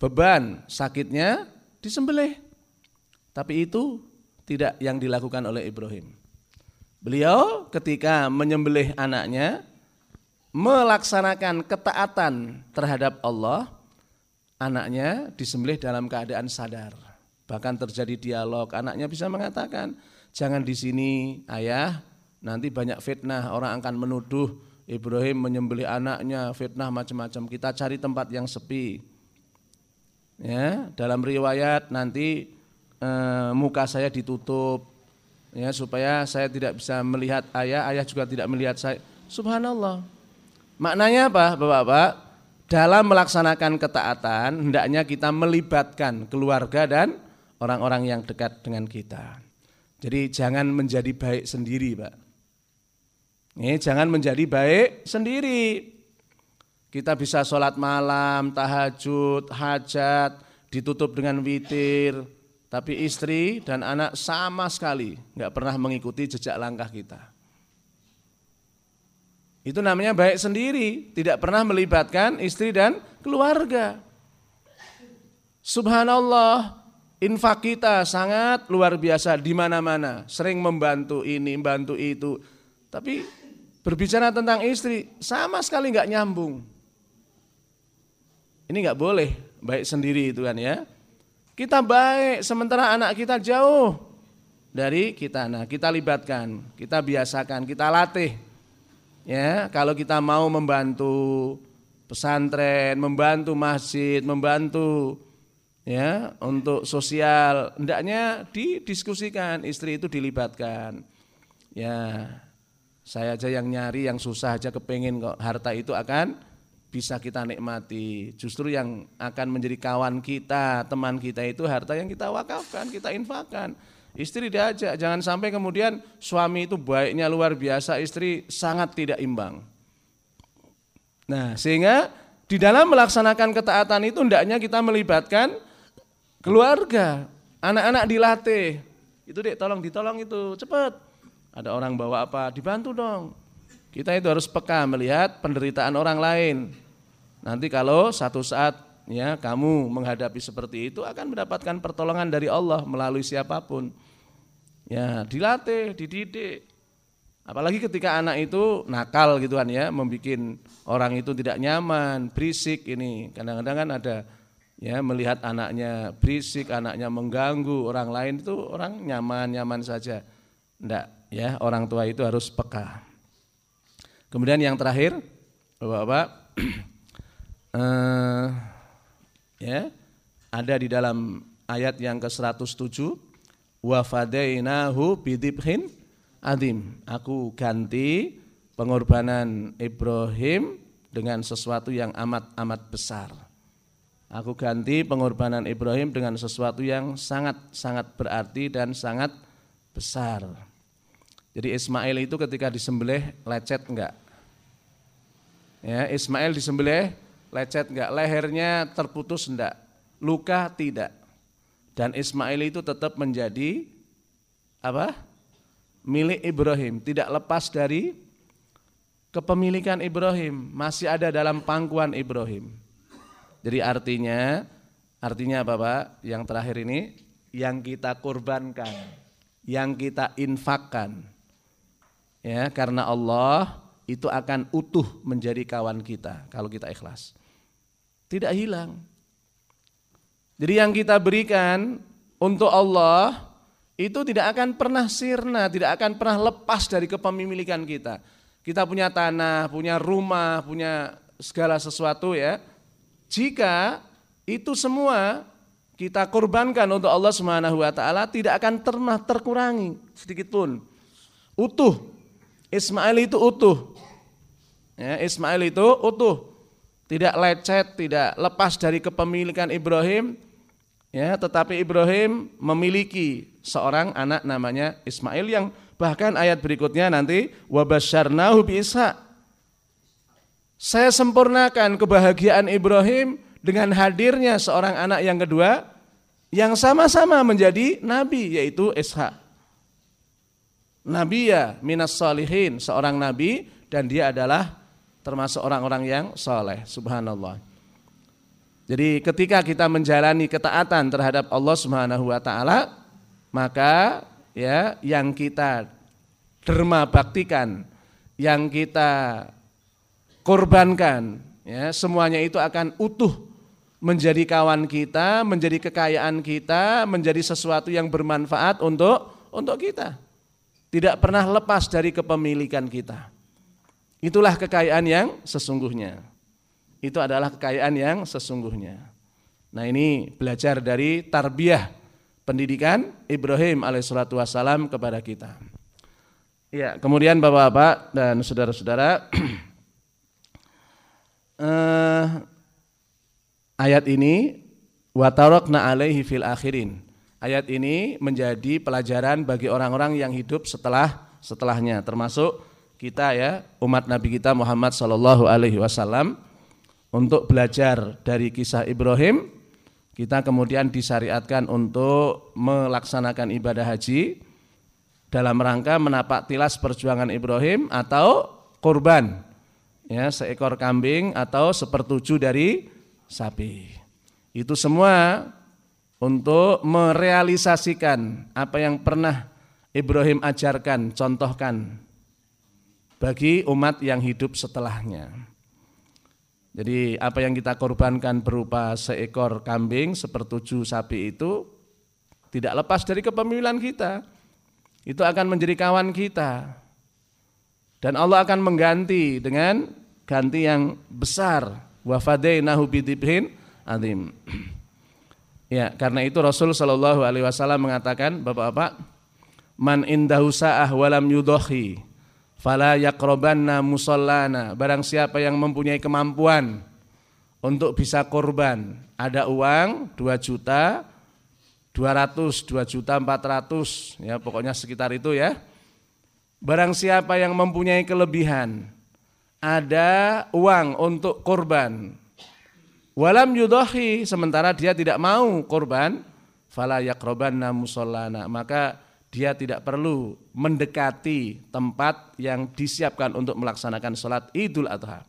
beban sakitnya disembelih. Tapi itu tidak yang dilakukan oleh Ibrahim. Beliau ketika menyembelih anaknya melaksanakan ketaatan terhadap Allah, anaknya disembelih dalam keadaan sadar. Bahkan terjadi dialog, anaknya bisa mengatakan, jangan di sini ayah, nanti banyak fitnah, orang akan menuduh Ibrahim menyembelih anaknya, fitnah macam-macam. Kita cari tempat yang sepi. Ya, dalam riwayat nanti e, muka saya ditutup ya supaya saya tidak bisa melihat ayah, ayah juga tidak melihat saya. Subhanallah. Maknanya apa, Bapak-bapak? Dalam melaksanakan ketaatan hendaknya kita melibatkan keluarga dan orang-orang yang dekat dengan kita. Jadi jangan menjadi baik sendiri, Pak. Ini jangan menjadi baik sendiri. Kita bisa sholat malam, tahajud, hajat, ditutup dengan witir. Tapi istri dan anak sama sekali nggak pernah mengikuti jejak langkah kita. Itu namanya baik sendiri, tidak pernah melibatkan istri dan keluarga. Subhanallah, infak kita sangat luar biasa di mana-mana, sering membantu ini, membantu itu. Tapi Berbicara tentang istri sama sekali nggak nyambung. Ini nggak boleh baik sendiri itu kan ya. Kita baik sementara anak kita jauh dari kita. Nah, kita libatkan, kita biasakan, kita latih. Ya, kalau kita mau membantu pesantren, membantu masjid, membantu ya untuk sosial, hendaknya didiskusikan, istri itu dilibatkan. Ya, saya aja yang nyari, yang susah aja kepengen kok harta itu akan bisa kita nikmati. Justru yang akan menjadi kawan kita, teman kita itu harta yang kita wakafkan, kita infakkan. Istri diajak, jangan sampai kemudian suami itu baiknya luar biasa, istri sangat tidak imbang. Nah, sehingga di dalam melaksanakan ketaatan itu hendaknya kita melibatkan keluarga, anak-anak dilatih. Itu dek, tolong ditolong itu, cepat ada orang bawa apa, dibantu dong. Kita itu harus peka melihat penderitaan orang lain. Nanti kalau satu saat ya kamu menghadapi seperti itu akan mendapatkan pertolongan dari Allah melalui siapa pun. Ya, dilatih, dididik. Apalagi ketika anak itu nakal gitu kan ya, membuat orang itu tidak nyaman, berisik ini. Kadang-kadang kan ada ya melihat anaknya berisik, anaknya mengganggu orang lain itu orang nyaman-nyaman saja. Enggak, ya orang tua itu harus peka. Kemudian yang terakhir, Bapak-bapak, eh, ya, ada di dalam ayat yang ke-107, wa fadainahu bidibhin adim. Aku ganti pengorbanan Ibrahim dengan sesuatu yang amat-amat besar. Aku ganti pengorbanan Ibrahim dengan sesuatu yang sangat-sangat berarti dan sangat besar. Jadi Ismail itu ketika disembelih lecet enggak? Ya, Ismail disembelih lecet enggak? Lehernya terputus enggak? Luka tidak. Dan Ismail itu tetap menjadi apa? Milik Ibrahim, tidak lepas dari kepemilikan Ibrahim, masih ada dalam pangkuan Ibrahim. Jadi artinya artinya apa, Pak? Yang terakhir ini yang kita kurbankan, yang kita infakkan ya karena Allah itu akan utuh menjadi kawan kita kalau kita ikhlas. Tidak hilang. Jadi yang kita berikan untuk Allah itu tidak akan pernah sirna, tidak akan pernah lepas dari kepemilikan kita. Kita punya tanah, punya rumah, punya segala sesuatu ya. Jika itu semua kita korbankan untuk Allah Subhanahu wa taala tidak akan pernah terkurangi sedikit pun. Utuh Ismail itu utuh. Ya, Ismail itu utuh. Tidak lecet, tidak lepas dari kepemilikan Ibrahim. Ya, tetapi Ibrahim memiliki seorang anak namanya Ismail yang bahkan ayat berikutnya nanti wabasyarnahu bi Saya sempurnakan kebahagiaan Ibrahim dengan hadirnya seorang anak yang kedua yang sama-sama menjadi nabi yaitu Ishak. Nabiya minas salihin, seorang nabi dan dia adalah termasuk orang-orang yang soleh, subhanallah. Jadi ketika kita menjalani ketaatan terhadap Allah Subhanahu wa taala, maka ya yang kita derma baktikan, yang kita korbankan, ya semuanya itu akan utuh menjadi kawan kita, menjadi kekayaan kita, menjadi sesuatu yang bermanfaat untuk untuk kita. Tidak pernah lepas dari kepemilikan kita. Itulah kekayaan yang sesungguhnya. Itu adalah kekayaan yang sesungguhnya. Nah ini belajar dari tarbiyah pendidikan Ibrahim alaihissalatu wassalam kepada kita. Ya, kemudian bapak-bapak dan saudara-saudara, eh, ayat ini watarokna alaihi fil akhirin. Ayat ini menjadi pelajaran bagi orang-orang yang hidup setelah setelahnya, termasuk kita ya umat Nabi kita Muhammad Shallallahu Alaihi Wasallam untuk belajar dari kisah Ibrahim kita kemudian disyariatkan untuk melaksanakan ibadah haji dalam rangka menapak tilas perjuangan Ibrahim atau kurban ya seekor kambing atau sepertujuh dari sapi. Itu semua untuk merealisasikan apa yang pernah Ibrahim ajarkan, contohkan bagi umat yang hidup setelahnya. Jadi apa yang kita korbankan berupa seekor kambing, sepertujuh sapi itu tidak lepas dari kepemilikan kita. Itu akan menjadi kawan kita. Dan Allah akan mengganti dengan ganti yang besar. Wa fadainahu bidibhin azim. Ya, karena itu Rasul Shallallahu alaihi wasallam mengatakan, Bapak-bapak, man indahu sa'ah walam yudohi Fala yakrobanna musallana. Barang siapa yang mempunyai kemampuan untuk bisa korban. Ada uang 2 juta, 200, 2 juta 400, ya pokoknya sekitar itu ya. Barang siapa yang mempunyai kelebihan, ada uang untuk korban. Walam yudohi, sementara dia tidak mau korban, fala yakrobanna musallana. Maka dia tidak perlu mendekati tempat yang disiapkan untuk melaksanakan sholat idul adha.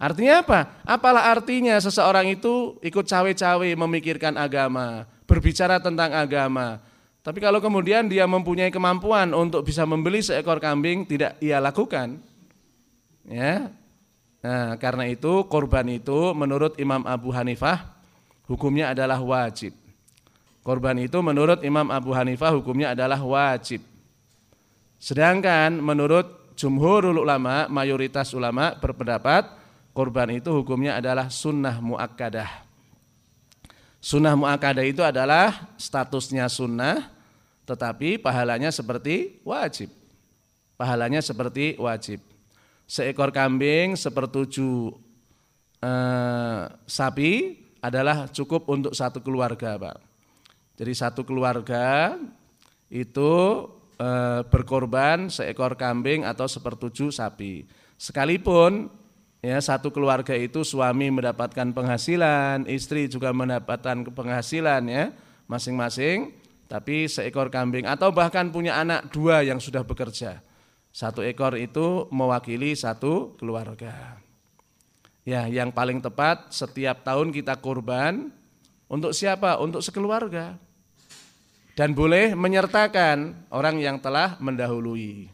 Artinya apa? Apalah artinya seseorang itu ikut cawe-cawe memikirkan agama, berbicara tentang agama. Tapi kalau kemudian dia mempunyai kemampuan untuk bisa membeli seekor kambing, tidak ia lakukan. Ya. Nah, karena itu korban itu menurut Imam Abu Hanifah hukumnya adalah wajib. Korban itu menurut Imam Abu Hanifah hukumnya adalah wajib. Sedangkan menurut jumhurul ulama, mayoritas ulama berpendapat korban itu hukumnya adalah sunnah muakkadah. Sunnah muakkadah itu adalah statusnya sunnah tetapi pahalanya seperti wajib. Pahalanya seperti wajib. Seekor kambing sepertujuh eh, sapi adalah cukup untuk satu keluarga, Pak. Jadi satu keluarga itu e, berkorban seekor kambing atau sepertujuh sapi. Sekalipun ya satu keluarga itu suami mendapatkan penghasilan, istri juga mendapatkan penghasilan ya masing-masing, tapi seekor kambing atau bahkan punya anak dua yang sudah bekerja. Satu ekor itu mewakili satu keluarga. Ya, yang paling tepat setiap tahun kita kurban untuk siapa? Untuk sekeluarga dan boleh menyertakan orang yang telah mendahului.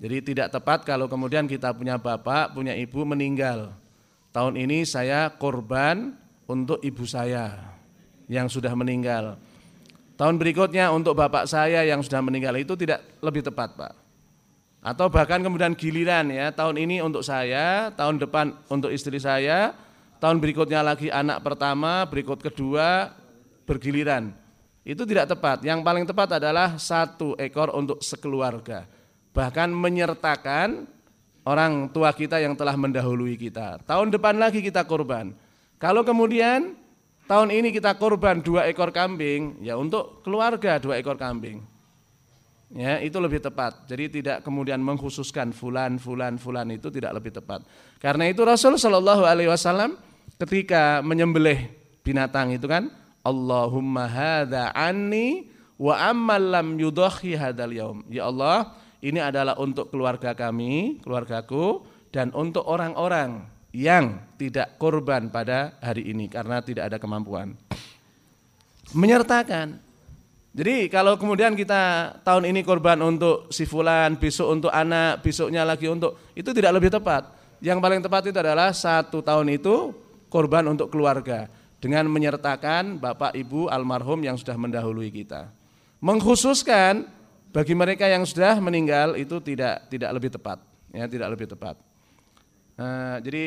Jadi tidak tepat kalau kemudian kita punya bapak, punya ibu meninggal. Tahun ini saya korban untuk ibu saya yang sudah meninggal. Tahun berikutnya untuk bapak saya yang sudah meninggal itu tidak lebih tepat, Pak. Atau bahkan kemudian giliran ya, tahun ini untuk saya, tahun depan untuk istri saya, tahun berikutnya lagi anak pertama, berikut kedua, bergiliran. Itu tidak tepat. Yang paling tepat adalah satu ekor untuk sekeluarga. Bahkan menyertakan orang tua kita yang telah mendahului kita. Tahun depan lagi kita korban. Kalau kemudian tahun ini kita korban dua ekor kambing, ya untuk keluarga dua ekor kambing. Ya, itu lebih tepat. Jadi tidak kemudian mengkhususkan fulan, fulan, fulan itu tidak lebih tepat. Karena itu Rasul Shallallahu Alaihi Wasallam ketika menyembelih binatang itu kan Allahumma hadza anni wa ammal lam yudhi hadzal yaum. Ya Allah, ini adalah untuk keluarga kami, keluargaku dan untuk orang-orang yang tidak korban pada hari ini karena tidak ada kemampuan. Menyertakan. Jadi kalau kemudian kita tahun ini korban untuk si fulan, besok untuk anak, besoknya lagi untuk itu tidak lebih tepat. Yang paling tepat itu adalah satu tahun itu korban untuk keluarga dengan menyertakan bapak ibu almarhum yang sudah mendahului kita. Mengkhususkan bagi mereka yang sudah meninggal itu tidak tidak lebih tepat, ya tidak lebih tepat. Uh, jadi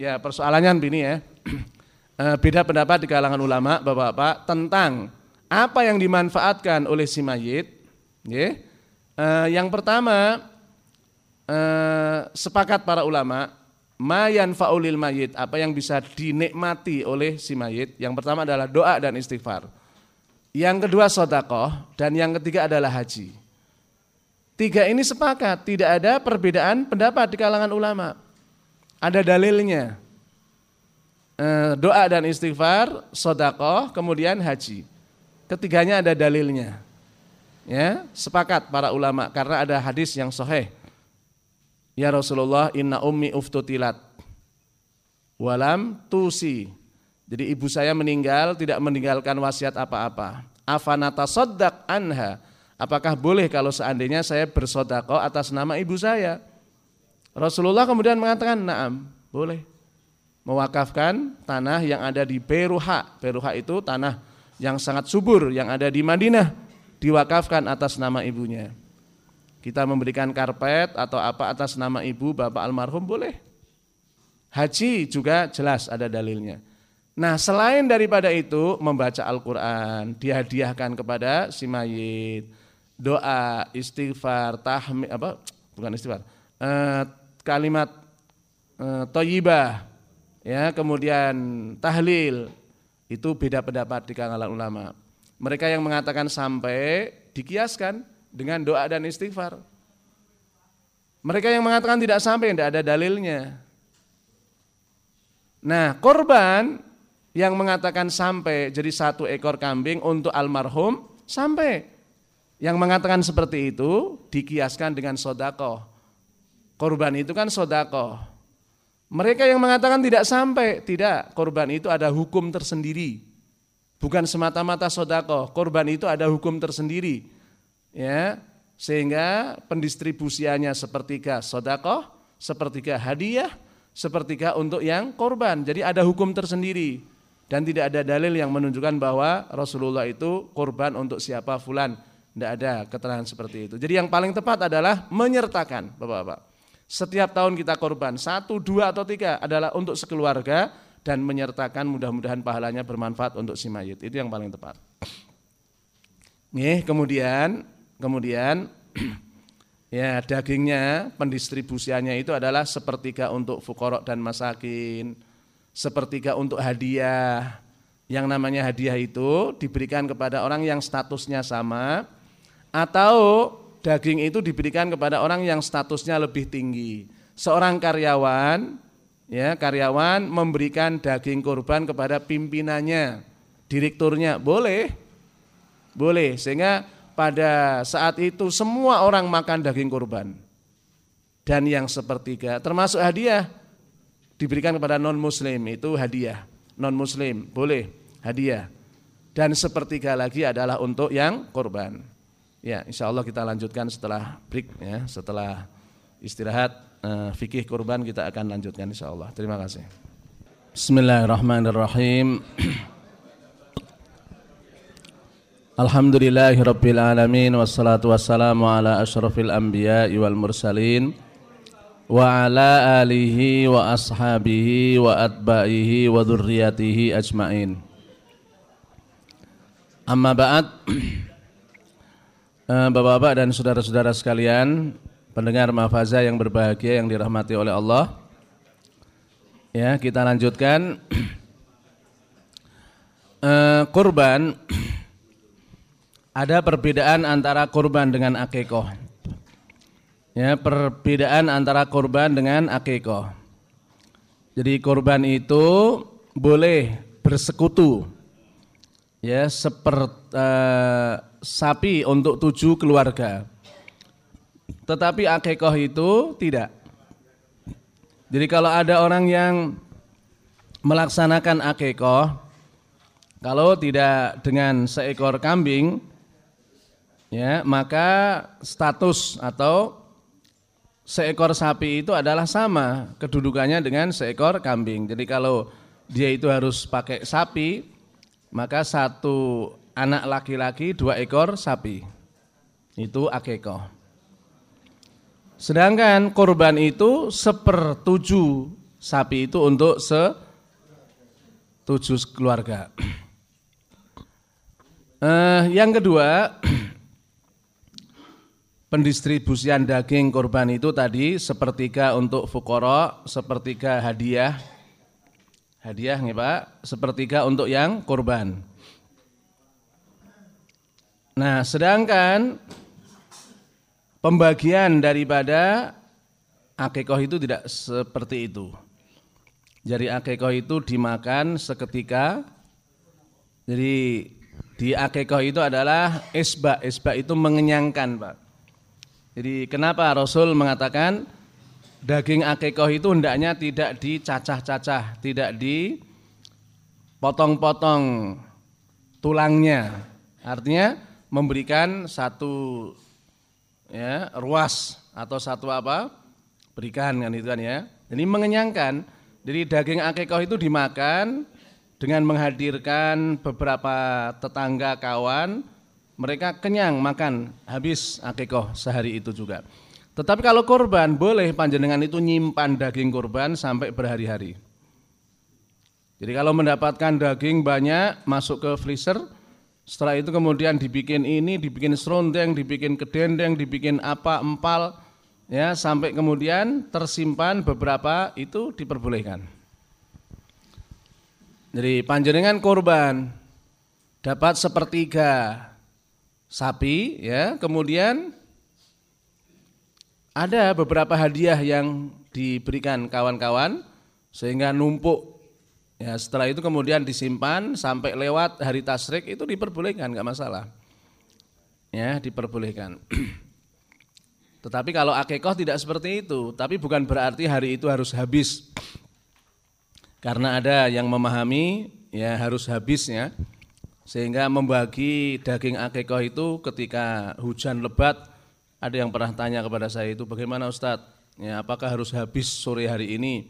ya persoalannya begini ya, uh, beda pendapat di kalangan ulama bapak-bapak tentang apa yang dimanfaatkan oleh si mayit. Ya. Uh, yang pertama uh, sepakat para ulama mayan faulil mayit apa yang bisa dinikmati oleh si mayit. Yang pertama adalah doa dan istighfar. Yang kedua sodakoh dan yang ketiga adalah haji. Tiga ini sepakat, tidak ada perbedaan pendapat di kalangan ulama. Ada dalilnya. E, doa dan istighfar, sodakoh, kemudian haji. Ketiganya ada dalilnya. Ya, sepakat para ulama karena ada hadis yang sahih. Ya Rasulullah, inna ummi uftutilat walam tusi jadi ibu saya meninggal tidak meninggalkan wasiat apa-apa. Afanata sodak anha. Apakah boleh kalau seandainya saya bersodako atas nama ibu saya? Rasulullah kemudian mengatakan, naam, boleh. Mewakafkan tanah yang ada di Beruha. Beruha itu tanah yang sangat subur yang ada di Madinah. Diwakafkan atas nama ibunya. Kita memberikan karpet atau apa atas nama ibu, bapak almarhum boleh. Haji juga jelas ada dalilnya. Nah selain daripada itu membaca Al-Quran dihadiahkan kepada si mayit doa istighfar tahmi apa bukan istighfar eh, kalimat eh, toyibah ya kemudian tahlil itu beda pendapat di kalangan ulama mereka yang mengatakan sampai dikiaskan dengan doa dan istighfar mereka yang mengatakan tidak sampai tidak ada dalilnya nah korban yang mengatakan sampai jadi satu ekor kambing untuk almarhum sampai. Yang mengatakan seperti itu dikiaskan dengan sodako. Korban itu kan sodako. Mereka yang mengatakan tidak sampai, tidak. Korban itu ada hukum tersendiri. Bukan semata-mata sodako. Korban itu ada hukum tersendiri. Ya, sehingga pendistribusiannya sepertiga sodako, sepertiga hadiah, sepertiga untuk yang korban. Jadi ada hukum tersendiri dan tidak ada dalil yang menunjukkan bahwa Rasulullah itu korban untuk siapa fulan. Tidak ada keterangan seperti itu. Jadi yang paling tepat adalah menyertakan, Bapak-bapak. Setiap tahun kita korban, satu, dua, atau tiga adalah untuk sekeluarga dan menyertakan mudah-mudahan pahalanya bermanfaat untuk si mayit. Itu yang paling tepat. Nih, kemudian kemudian ya dagingnya pendistribusiannya itu adalah sepertiga untuk fukorok dan masakin sepertiga untuk hadiah. Yang namanya hadiah itu diberikan kepada orang yang statusnya sama atau daging itu diberikan kepada orang yang statusnya lebih tinggi. Seorang karyawan ya, karyawan memberikan daging kurban kepada pimpinannya, direkturnya, boleh. Boleh, sehingga pada saat itu semua orang makan daging kurban. Dan yang sepertiga termasuk hadiah diberikan kepada non muslim itu hadiah. Non muslim boleh hadiah. Dan sepertiga lagi adalah untuk yang korban. Ya, insya Allah kita lanjutkan setelah break ya, setelah istirahat uh, fikih korban kita akan lanjutkan insya Allah. Terima kasih. Bismillahirrahmanirrahim. Alhamdulillahirabbil alamin wassalatu wassalamu ala asyrafil anbiya'i wal mursalin wa ala alihi wa ashabihi wa atba'ihi wa dzurriyyatihi ajmain. Amma ba'd eh, Bapak-bapak dan saudara-saudara sekalian, pendengar mafaza yang berbahagia yang dirahmati oleh Allah. Ya, kita lanjutkan uh, kurban ada perbedaan antara kurban dengan akikoh. Ya, perbedaan antara korban dengan akikoh. Jadi korban itu boleh bersekutu. Ya, seperti uh, sapi untuk tujuh keluarga. Tetapi akikoh itu tidak. Jadi kalau ada orang yang melaksanakan akikoh, kalau tidak dengan seekor kambing, ya maka status atau seekor sapi itu adalah sama kedudukannya dengan seekor kambing. Jadi kalau dia itu harus pakai sapi, maka satu anak laki-laki dua ekor sapi. Itu akikoh. Sedangkan korban itu sepertujuh sapi itu untuk setujuh keluarga. Uh, yang kedua, pendistribusian daging korban itu tadi sepertiga untuk fukoro, sepertiga hadiah, hadiah nih Pak, sepertiga untuk yang korban. Nah, sedangkan pembagian daripada akikoh itu tidak seperti itu. Jadi akikoh itu dimakan seketika. Jadi di akikoh itu adalah isba. Isba itu mengenyangkan Pak. Jadi kenapa Rasul mengatakan daging akikoh itu hendaknya tidak dicacah-cacah, tidak dipotong-potong tulangnya. Artinya memberikan satu ya, ruas atau satu apa? berikan kan itu kan ya. Jadi mengenyangkan. Jadi daging akikoh itu dimakan dengan menghadirkan beberapa tetangga kawan, mereka kenyang makan habis akikoh sehari itu juga. Tetapi kalau korban boleh panjenengan itu nyimpan daging korban sampai berhari-hari. Jadi kalau mendapatkan daging banyak masuk ke freezer, setelah itu kemudian dibikin ini, dibikin serundeng, dibikin kedendeng, dibikin apa empal, ya sampai kemudian tersimpan beberapa itu diperbolehkan. Jadi panjenengan korban dapat sepertiga sapi ya, kemudian ada beberapa hadiah yang diberikan kawan-kawan sehingga numpuk. Ya setelah itu kemudian disimpan sampai lewat hari tasrik itu diperbolehkan nggak masalah. Ya diperbolehkan. Tetapi kalau akikoh tidak seperti itu tapi bukan berarti hari itu harus habis. Karena ada yang memahami ya harus habisnya sehingga membagi daging akikoh itu ketika hujan lebat ada yang pernah tanya kepada saya itu bagaimana Ustadz? Ya apakah harus habis sore hari ini?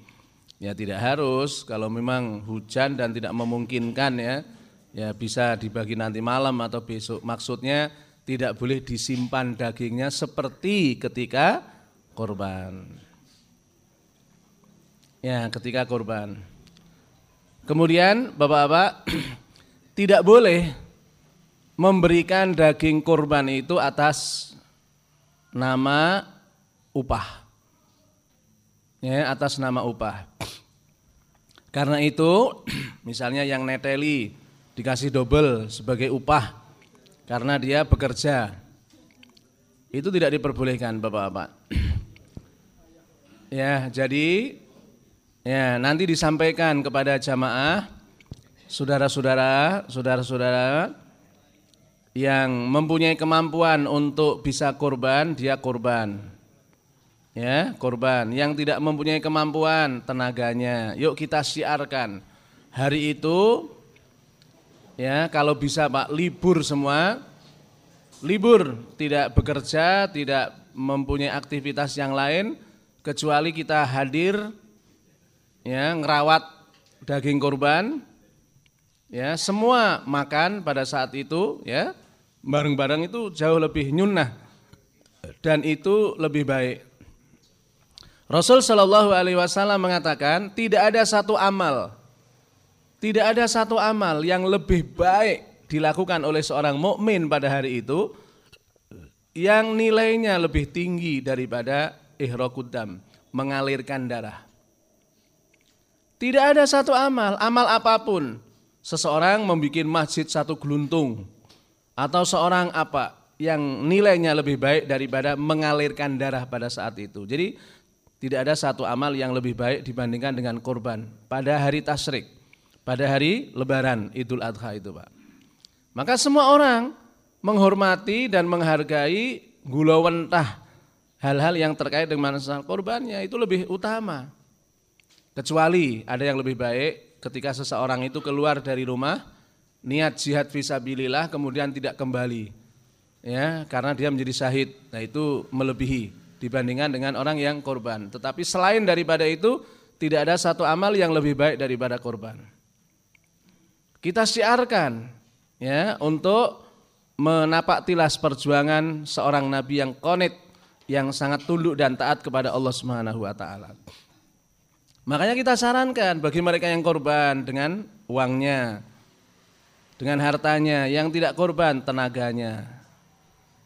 Ya tidak harus. Kalau memang hujan dan tidak memungkinkan ya ya bisa dibagi nanti malam atau besok. Maksudnya tidak boleh disimpan dagingnya seperti ketika korban. Ya ketika korban. Kemudian Bapak-bapak tidak boleh memberikan daging kurban itu atas nama upah. Ya, atas nama upah. Karena itu misalnya yang neteli dikasih double sebagai upah karena dia bekerja. Itu tidak diperbolehkan Bapak-bapak. Ya, jadi Ya, nanti disampaikan kepada jamaah saudara-saudara, saudara-saudara yang mempunyai kemampuan untuk bisa korban, dia korban. Ya, korban. Yang tidak mempunyai kemampuan tenaganya, yuk kita siarkan. Hari itu ya, kalau bisa Pak libur semua. Libur, tidak bekerja, tidak mempunyai aktivitas yang lain kecuali kita hadir ya ngerawat daging kurban ya semua makan pada saat itu ya bareng-bareng itu jauh lebih nyunnah dan itu lebih baik Rasul Shallallahu Alaihi Wasallam mengatakan tidak ada satu amal tidak ada satu amal yang lebih baik dilakukan oleh seorang mukmin pada hari itu yang nilainya lebih tinggi daripada ihraqudam mengalirkan darah tidak ada satu amal, amal apa pun. Seseorang membuat masjid satu geluntung atau seorang apa yang nilainya lebih baik daripada mengalirkan darah pada saat itu. Jadi tidak ada satu amal yang lebih baik dibandingkan dengan korban pada hari tasrik, pada hari lebaran Idul Adha itu Pak. Maka semua orang menghormati dan menghargai gulawentah hal-hal yang terkait dengan masalah korbannya itu lebih utama. Kecuali ada yang lebih baik ketika seseorang itu keluar dari rumah niat jihad visabilillah kemudian tidak kembali. Ya, karena dia menjadi syahid. Nah, itu melebihi dibandingkan dengan orang yang korban. Tetapi selain daripada itu tidak ada satu amal yang lebih baik daripada korban. Kita siarkan ya untuk menapak tilas perjuangan seorang nabi yang konet yang sangat tunduk dan taat kepada Allah Subhanahu wa taala. Makanya kita sarankan bagi mereka yang korban dengan uangnya, dengan hartanya, yang tidak korban tenaganya.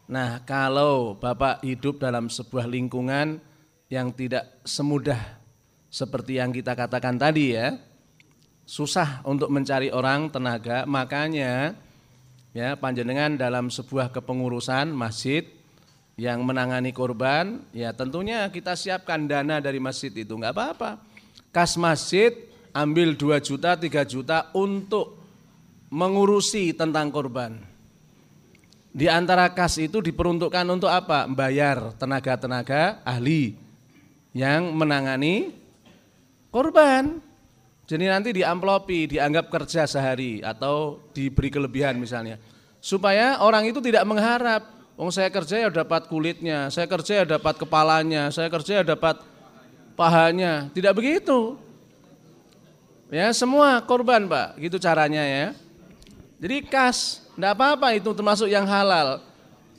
Nah, kalau Bapak hidup dalam sebuah lingkungan yang tidak semudah seperti yang kita katakan tadi ya, susah untuk mencari orang tenaga, makanya ya panjenengan dalam sebuah kepengurusan masjid yang menangani korban, ya tentunya kita siapkan dana dari masjid itu, enggak apa-apa. Kas masjid ambil 2 juta, 3 juta untuk mengurusi tentang korban. Di antara kas itu diperuntukkan untuk apa? Bayar tenaga-tenaga ahli yang menangani korban. Jadi nanti diamplopi, dianggap kerja sehari atau diberi kelebihan misalnya. Supaya orang itu tidak mengharap Wong saya kerja ya dapat kulitnya, saya kerja ya dapat kepalanya, saya kerja ya dapat pahanya. Tidak begitu. Ya, semua korban, Pak. Gitu caranya ya. Jadi kas, enggak apa-apa itu termasuk yang halal.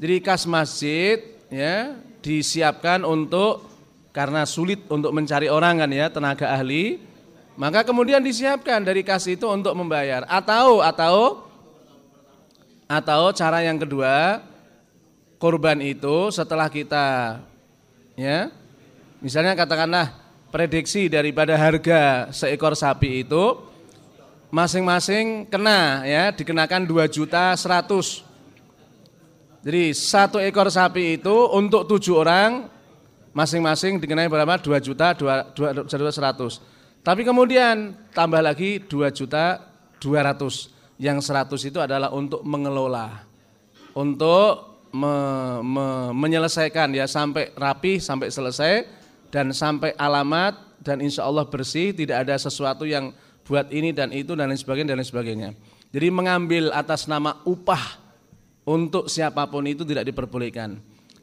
Jadi kas masjid ya disiapkan untuk karena sulit untuk mencari orang kan ya, tenaga ahli. Maka kemudian disiapkan dari kas itu untuk membayar atau atau atau cara yang kedua korban itu setelah kita ya misalnya katakanlah prediksi daripada harga seekor sapi itu masing-masing kena ya dikenakan 2 juta 100 jadi satu ekor sapi itu untuk tujuh orang masing-masing dikenai berapa? 2 juta 2, 2, 100 tapi kemudian tambah lagi 2 juta 200 yang 100 itu adalah untuk mengelola untuk me, me, menyelesaikan ya sampai rapi, sampai selesai dan sampai alamat dan insya Allah bersih, tidak ada sesuatu yang buat ini dan itu dan lain sebagainya dan lain sebagainya. Jadi mengambil atas nama upah untuk siapa pun itu tidak diperbolehkan.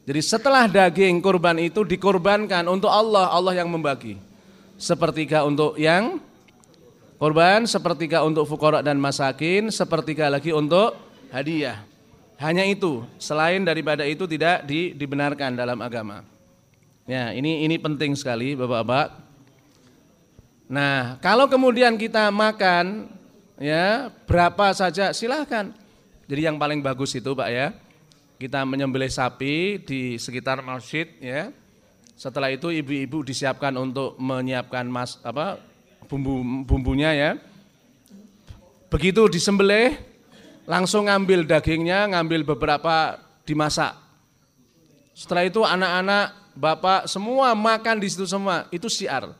Jadi setelah daging kurban itu dikorbankan untuk Allah, Allah yang membagi. Sepertiga untuk yang korban, sepertiga untuk fukara dan masakin, sepertiga lagi untuk hadiah. Hanya itu, selain daripada itu tidak di, dibenarkan dalam agama. Ya, ini ini penting sekali Bapak-bapak. Nah, kalau kemudian kita makan ya, berapa saja silahkan. Jadi yang paling bagus itu Pak ya, kita menyembelih sapi di sekitar masjid ya. Setelah itu ibu-ibu disiapkan untuk menyiapkan mas apa bumbu bumbunya ya. Begitu disembelih langsung ngambil dagingnya, ngambil beberapa dimasak. Setelah itu anak-anak, bapak semua makan di situ semua, itu siar.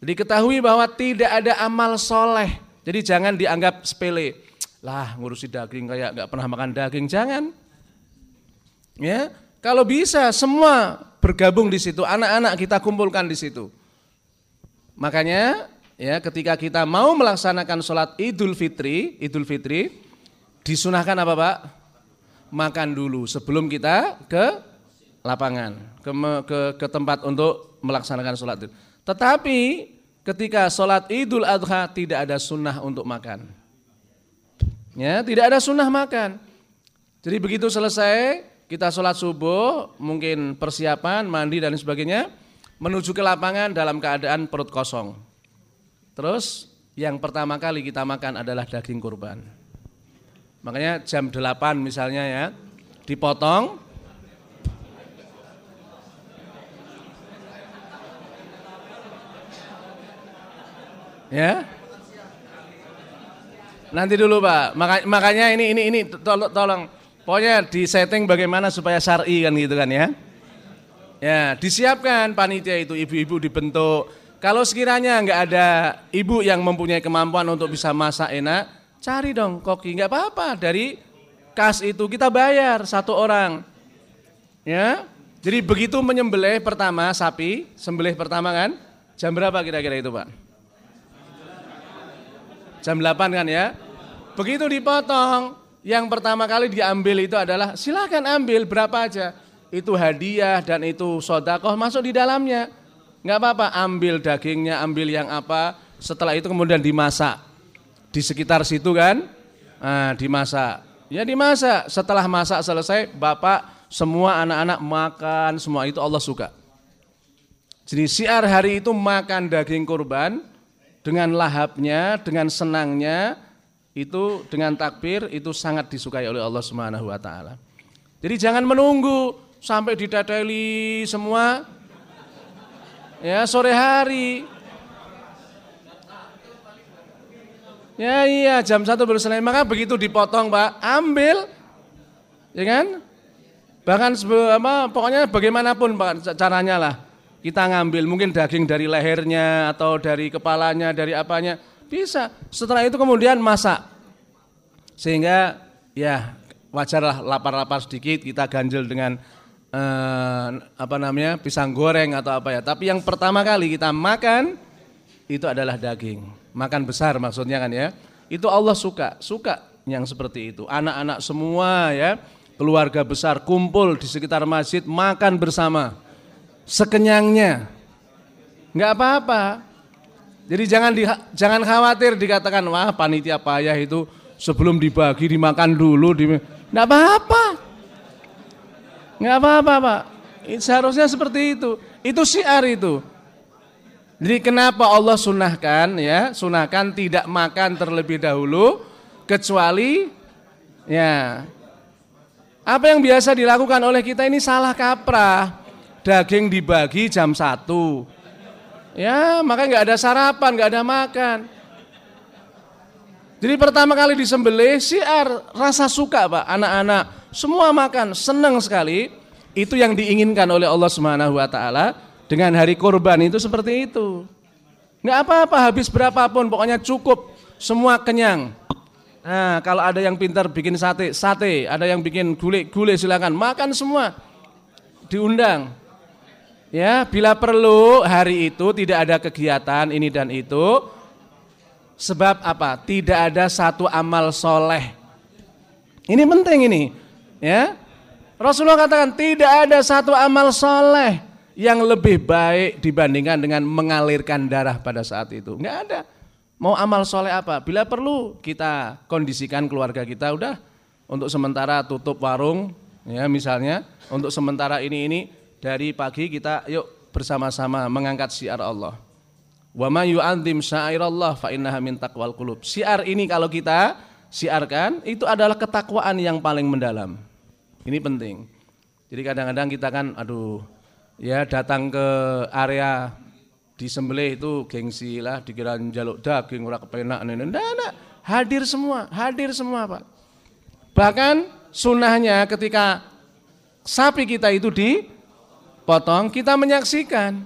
Jadi ketahui bahwa tidak ada amal soleh, jadi jangan dianggap sepele. Lah ngurusi daging kayak nggak pernah makan daging, jangan. Ya, kalau bisa semua bergabung di situ, anak-anak kita kumpulkan di situ. Makanya ya ketika kita mau melaksanakan sholat Idul Fitri, Idul Fitri, disunahkan apa Pak? Makan dulu sebelum kita ke lapangan, ke, ke, ke tempat untuk melaksanakan sholat itu. Tetapi ketika sholat idul adha tidak ada sunnah untuk makan. Ya, tidak ada sunnah makan. Jadi begitu selesai kita sholat subuh, mungkin persiapan, mandi dan sebagainya, menuju ke lapangan dalam keadaan perut kosong. Terus yang pertama kali kita makan adalah daging kurban. Makanya jam 8 misalnya ya, dipotong. Ya. Nanti dulu Pak. Makanya ini ini ini tolong, tolong pokoknya di setting bagaimana supaya syar'i kan gitu kan ya. Ya, disiapkan panitia itu ibu-ibu dibentuk. Kalau sekiranya enggak ada ibu yang mempunyai kemampuan untuk bisa masak enak, Cari dong koki, nggak apa-apa. Dari kas itu kita bayar satu orang. Ya, jadi begitu menyembelih pertama sapi, sembelih pertama kan, jam berapa kira-kira itu Pak? Jam 8 kan ya. Begitu dipotong, yang pertama kali diambil itu adalah silakan ambil berapa aja. Itu hadiah dan itu sodakoh masuk di dalamnya. Nggak apa-apa, ambil dagingnya, ambil yang apa. Setelah itu kemudian dimasak di sekitar situ kan nah, dimasak Ya dimasak. Setelah masak selesai, bapak semua anak-anak makan, semua itu Allah suka. Jadi siar hari itu makan daging kurban dengan lahapnya, dengan senangnya, itu dengan takbir itu sangat disukai oleh Allah Subhanahu wa taala. Jadi jangan menunggu sampai didadali semua ya sore hari. Ya iya jam satu baru selesai maka begitu dipotong pak ambil ya kan bahkan apa pokoknya bagaimanapun pak caranya lah kita ngambil mungkin daging dari lehernya atau dari kepalanya dari apanya bisa setelah itu kemudian masak sehingga ya wajarlah lapar-lapar sedikit kita ganjel dengan eh, apa namanya pisang goreng atau apa ya tapi yang pertama kali kita makan itu adalah daging makan besar maksudnya kan ya. Itu Allah suka, suka yang seperti itu. Anak-anak semua ya, keluarga besar kumpul di sekitar masjid makan bersama. Sekenyangnya. Enggak apa-apa. Jadi jangan di, jangan khawatir dikatakan wah panitia payah itu sebelum dibagi dimakan dulu di Enggak apa-apa. Enggak apa-apa, Pak. Seharusnya seperti itu. Itu syiar itu. Jadi kenapa Allah sunahkan ya, sunahkan tidak makan terlebih dahulu kecuali ya apa yang biasa dilakukan oleh kita ini salah kaprah. Daging dibagi jam 1. Ya, maka nggak ada sarapan, nggak ada makan. Jadi pertama kali disembelih siar rasa suka Pak, anak-anak semua makan, senang sekali. Itu yang diinginkan oleh Allah Subhanahu wa taala dengan hari kurban itu seperti itu. Nggak apa-apa habis berapapun pokoknya cukup semua kenyang. Nah, kalau ada yang pintar bikin sate, sate, ada yang bikin gulai-gulai silakan makan semua. Diundang. Ya, bila perlu hari itu tidak ada kegiatan ini dan itu. Sebab apa? Tidak ada satu amal soleh. Ini penting ini. Ya, Rasulullah katakan tidak ada satu amal soleh yang lebih baik dibandingkan dengan mengalirkan darah pada saat itu. Enggak ada. Mau amal soleh apa? Bila perlu kita kondisikan keluarga kita udah untuk sementara tutup warung ya misalnya untuk sementara ini ini dari pagi kita yuk bersama-sama mengangkat syiar Allah. Wa ma yu'adzim syairallah fa innaha min taqwal qulub. Syiar ini kalau kita siarkan itu adalah ketakwaan yang paling mendalam. Ini penting. Jadi kadang-kadang kita kan aduh ya datang ke area disembelih itu gengsi lah dikira jaluk daging ora kepenak ini ndak hadir semua hadir semua Pak bahkan sunnahnya ketika sapi kita itu dipotong kita menyaksikan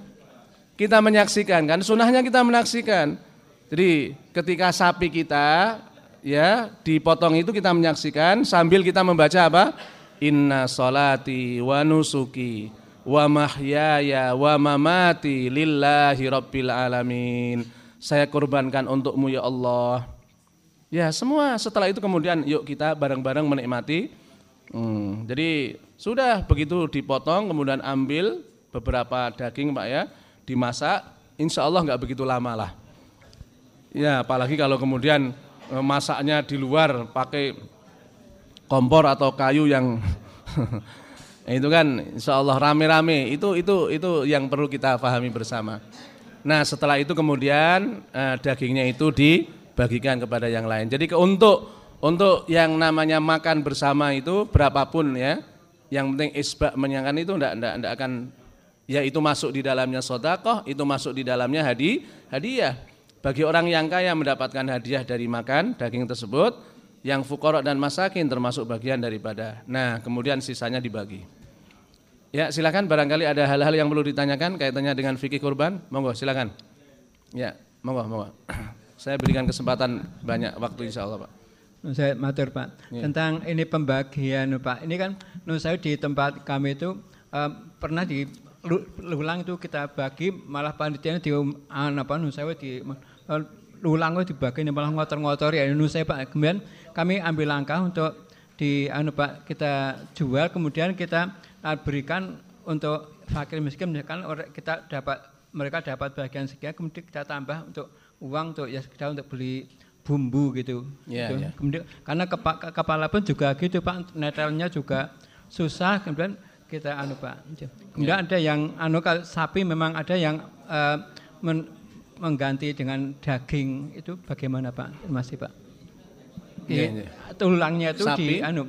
kita menyaksikan kan sunnahnya kita menyaksikan jadi ketika sapi kita ya dipotong itu kita menyaksikan sambil kita membaca apa inna solati wa nusuki wa mahyaya wa mamati lillahi rabbil alamin. Saya korbankan untukmu ya Allah. Ya semua setelah itu kemudian yuk kita bareng-bareng menikmati. Hmm, jadi sudah begitu dipotong kemudian ambil beberapa daging Pak ya dimasak insya Allah nggak begitu lama lah. Ya apalagi kalau kemudian eh, masaknya di luar pakai kompor atau kayu yang itu kan insya Allah rame-rame itu itu itu yang perlu kita pahami bersama. Nah setelah itu kemudian eh, dagingnya itu dibagikan kepada yang lain. Jadi untuk untuk yang namanya makan bersama itu berapapun ya, yang penting isbak menyangkan itu ndak ndak ndak akan ya itu masuk di dalamnya sodakoh, itu masuk di dalamnya hadi hadiah. Bagi orang yang kaya mendapatkan hadiah dari makan daging tersebut, yang fukorok dan masakin termasuk bagian daripada. Nah kemudian sisanya dibagi. Ya, silakan barangkali ada hal-hal yang perlu ditanyakan kaitannya dengan fikih kurban. Monggo, silakan. Ya, monggo, monggo. Saya berikan kesempatan banyak waktu insya Allah, Pak. Saya matur, Pak. Ya. Tentang ini pembagian, Pak. Ini kan menurut saya di tempat kami itu um, pernah di ulang itu kita bagi malah panitianya di apa menurut saya di ulang itu dibagi malah ngotor-ngotor ya menurut saya Pak. Kemudian kami ambil langkah untuk di anu Pak kita jual kemudian kita berikan untuk fakir miskin misalkan kita dapat mereka dapat bagian sekian kemudian kita tambah untuk uang untuk ya sekedar untuk beli bumbu gitu. Iya, Gitu. iya. Kemudian karena kepa- ke- kepala pun juga gitu Pak, netelnya juga susah kemudian kita anu Pak. Kemudian ada yang anu kalau sapi memang ada yang eh, men- mengganti dengan daging itu bagaimana Pak? Masih Pak. Iya, Di- iya. Tulangnya itu Sapi? di anu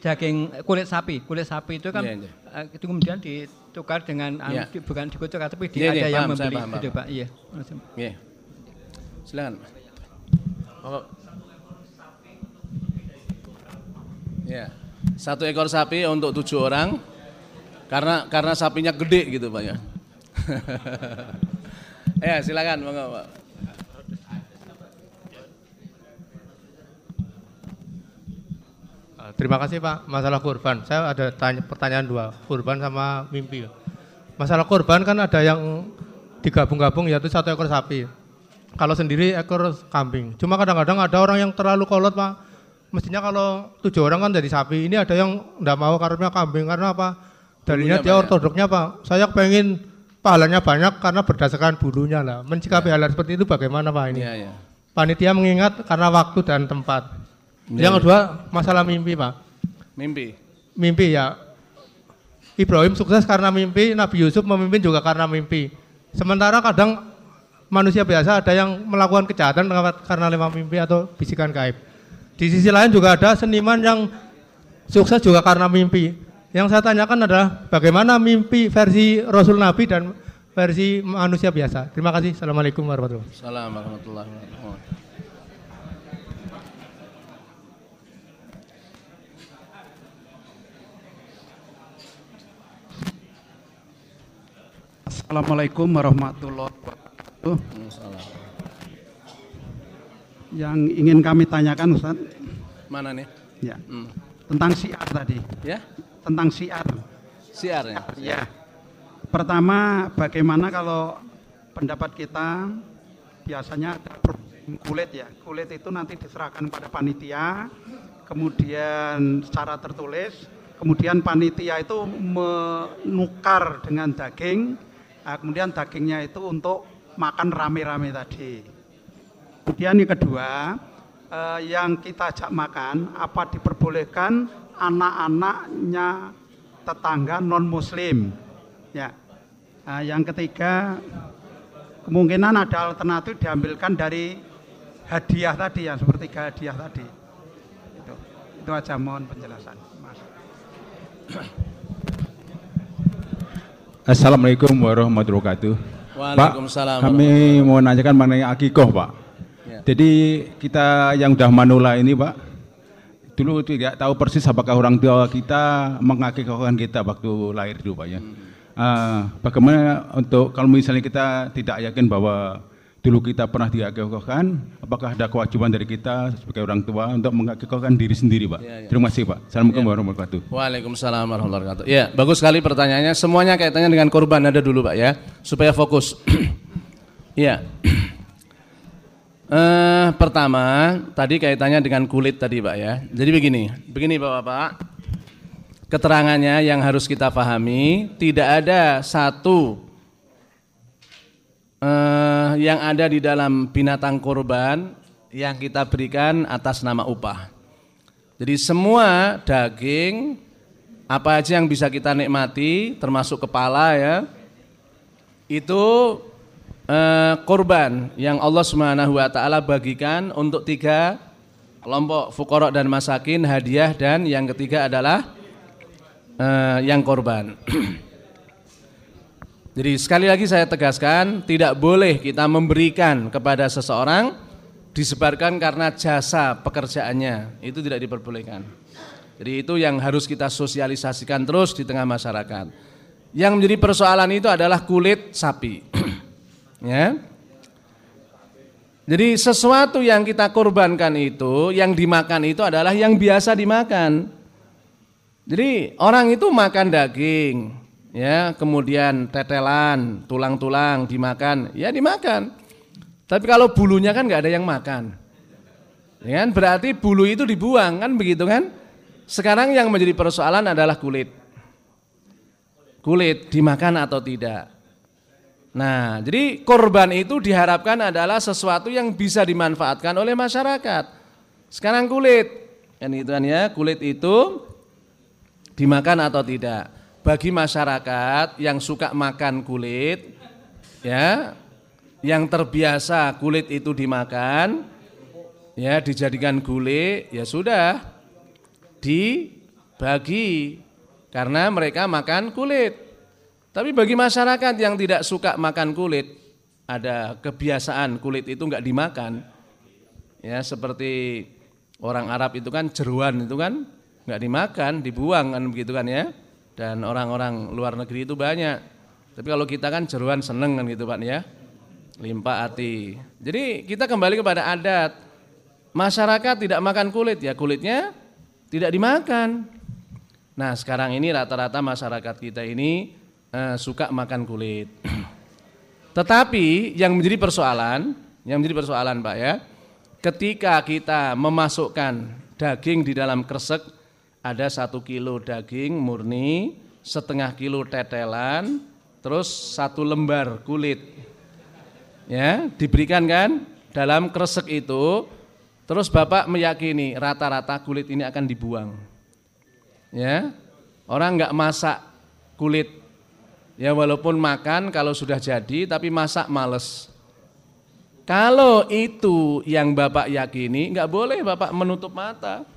daging kulit sapi, kulit sapi itu kan Iya, iya. eh, itu kemudian ditukar dengan anu, Iya. di- bukan dikucur tapi di, Iya, ada iya, yang paham, membeli paham, gitu paham. Pak. Iya. Iya. Silakan. Monggo. Ya. Satu ekor sapi untuk tujuh orang karena karena sapinya gede gitu Pak ya. ya silakan monggo Pak. Uh, Terima kasih Pak. Masalah kurban, saya ada tanya, pertanyaan dua, kurban sama mimpi. Masalah kurban kan ada yang digabung-gabung yaitu satu ekor sapi. Kalau sendiri ekor kambing. Cuma kadang-kadang ada orang yang terlalu kolot Pak. Mestinya kalau tujuh orang kan jadi sapi. Ini ada yang enggak mau karena kambing karena apa? Bulunya dia banyak. ortodoknya Pak. Saya pengen pahalanya banyak karena berdasarkan bulunya lah. Mencikapi hal seperti itu bagaimana Pak ini? Iya ya. Panitia mengingat karena waktu dan tempat. Iya, Yang kedua masalah mimpi Pak. Mimpi. Mimpi ya. Ibrahim sukses karena mimpi, Nabi Yusuf memimpin juga karena mimpi. Sementara kadang manusia biasa ada yang melakukan kejahatan karena lewat mimpi atau bisikan gaib. Di sisi lain juga ada seniman yang sukses juga karena mimpi. Yang saya tanyakan adalah bagaimana mimpi versi Rasul Nabi dan versi manusia biasa. Terima kasih. Assalamualaikum warahmatullahi wabarakatuh. Assalamualaikum warahmatullahi wabarakatuh. Assalamualaikum warahmatullahi wabarakatuh. Yang ingin kami tanyakan Ustaz, Mana nih? ya, Hmm. tentang syiar tadi, Ya? tentang syiar. Siarnya. Ya. Pertama, bagaimana kalau pendapat kita biasanya ada kulit ya. Kulit itu nanti diserahkan pada panitia, kemudian secara tertulis, kemudian panitia itu menukar dengan daging, nah, kemudian dagingnya itu untuk makan rame-rame tadi. Kemudian yang kedua, eh, yang kita ajak makan, apa diperbolehkan anak-anaknya tetangga non Muslim? Ya. Nah, yang ketiga, kemungkinan ada alternatif diambilkan dari hadiah tadi ya, seperti hadiah tadi. Itu, itu aja mohon penjelasan, Mas. Assalamualaikum warahmatullahi wabarakatuh. Pak, kami mau nanyakan mengenai akikoh, Pak. Ya. Jadi kita yang udah manula ini, Pak, dulu tidak tahu persis apakah orang tua kita mengakikohkan kita waktu lahir dulu, Pak ya. Ah, bagaimana untuk kalau misalnya kita tidak yakin bahwa dulu kita pernah diakikohkan, apakah ada kewajiban dari kita sebagai orang tua untuk mengakikohkan diri sendiri, Pak? Ya, ya. Terima kasih, Pak. Assalamualaikum warahmatullahi wabarakatuh. Waalaikumsalam warahmatullahi wabarakatuh. Ya, bagus sekali pertanyaannya. Semuanya kaitannya dengan korban ada dulu, Pak ya, supaya fokus. Iya. Eh, pertama, tadi kaitannya dengan kulit tadi, Pak ya. Jadi begini, begini Bapak-bapak. Keterangannya yang harus kita pahami, tidak ada satu eh, yang ada di dalam binatang korban yang kita berikan atas nama upah. Jadi semua daging apa aja yang bisa kita nikmati termasuk kepala ya itu eh, korban yang Allah Subhanahu wa taala bagikan untuk tiga kelompok fukorok dan masakin hadiah dan yang ketiga adalah eh, yang korban. Jadi sekali lagi saya tegaskan tidak boleh kita memberikan kepada seseorang disebarkan karena jasa pekerjaannya itu tidak diperbolehkan. Jadi itu yang harus kita sosialisasikan terus di tengah masyarakat. Yang menjadi persoalan itu adalah kulit sapi. ya. Jadi sesuatu yang kita korbankan itu, yang dimakan itu adalah yang biasa dimakan. Jadi orang itu makan daging, ya, kemudian tetelan, tulang-tulang dimakan, ya dimakan. Tapi kalau bulunya kan nggak ada yang makan. Ya kan? Berarti bulu itu dibuang kan begitu kan? Sekarang yang menjadi persoalan adalah kulit. Kulit dimakan atau tidak. Nah, jadi korban itu diharapkan adalah sesuatu yang bisa dimanfaatkan oleh masyarakat. Sekarang kulit, kan itu kan ya, kulit itu dimakan atau tidak. Bagi masyarakat yang suka makan kulit, ya, yang terbiasa kulit itu dimakan, ya dijadikan gulai, ya sudah dibagi karena mereka makan kulit. Tapi bagi masyarakat yang tidak suka makan kulit, ada kebiasaan kulit itu enggak dimakan. Ya, seperti orang Arab itu kan jeruan itu kan enggak dimakan, dibuang kan begitu kan ya. Dan orang-orang luar negeri itu banyak. Tapi kalau kita kan jeruan seneng kan gitu Pak ya. Limpah hati. Jadi kita kembali kepada adat. Masyarakat tidak makan kulit ya, kulitnya tidak dimakan. Nah, sekarang ini rata-rata masyarakat kita ini uh, suka makan kulit. Tetapi yang menjadi persoalan, yang menjadi persoalan Pak ya, ketika kita memasukkan daging di dalam kresek, ada satu kilo daging murni, setengah kilo tetelan, terus satu lembar kulit. Ya, diberikan kan dalam kresek itu, terus Bapak meyakini rata-rata kulit ini akan dibuang. Ya, orang nggak masak kulit Ya walaupun makan kalau sudah jadi tapi masak males. Kalau itu yang Bapak yakini, nggak boleh Bapak menutup mata.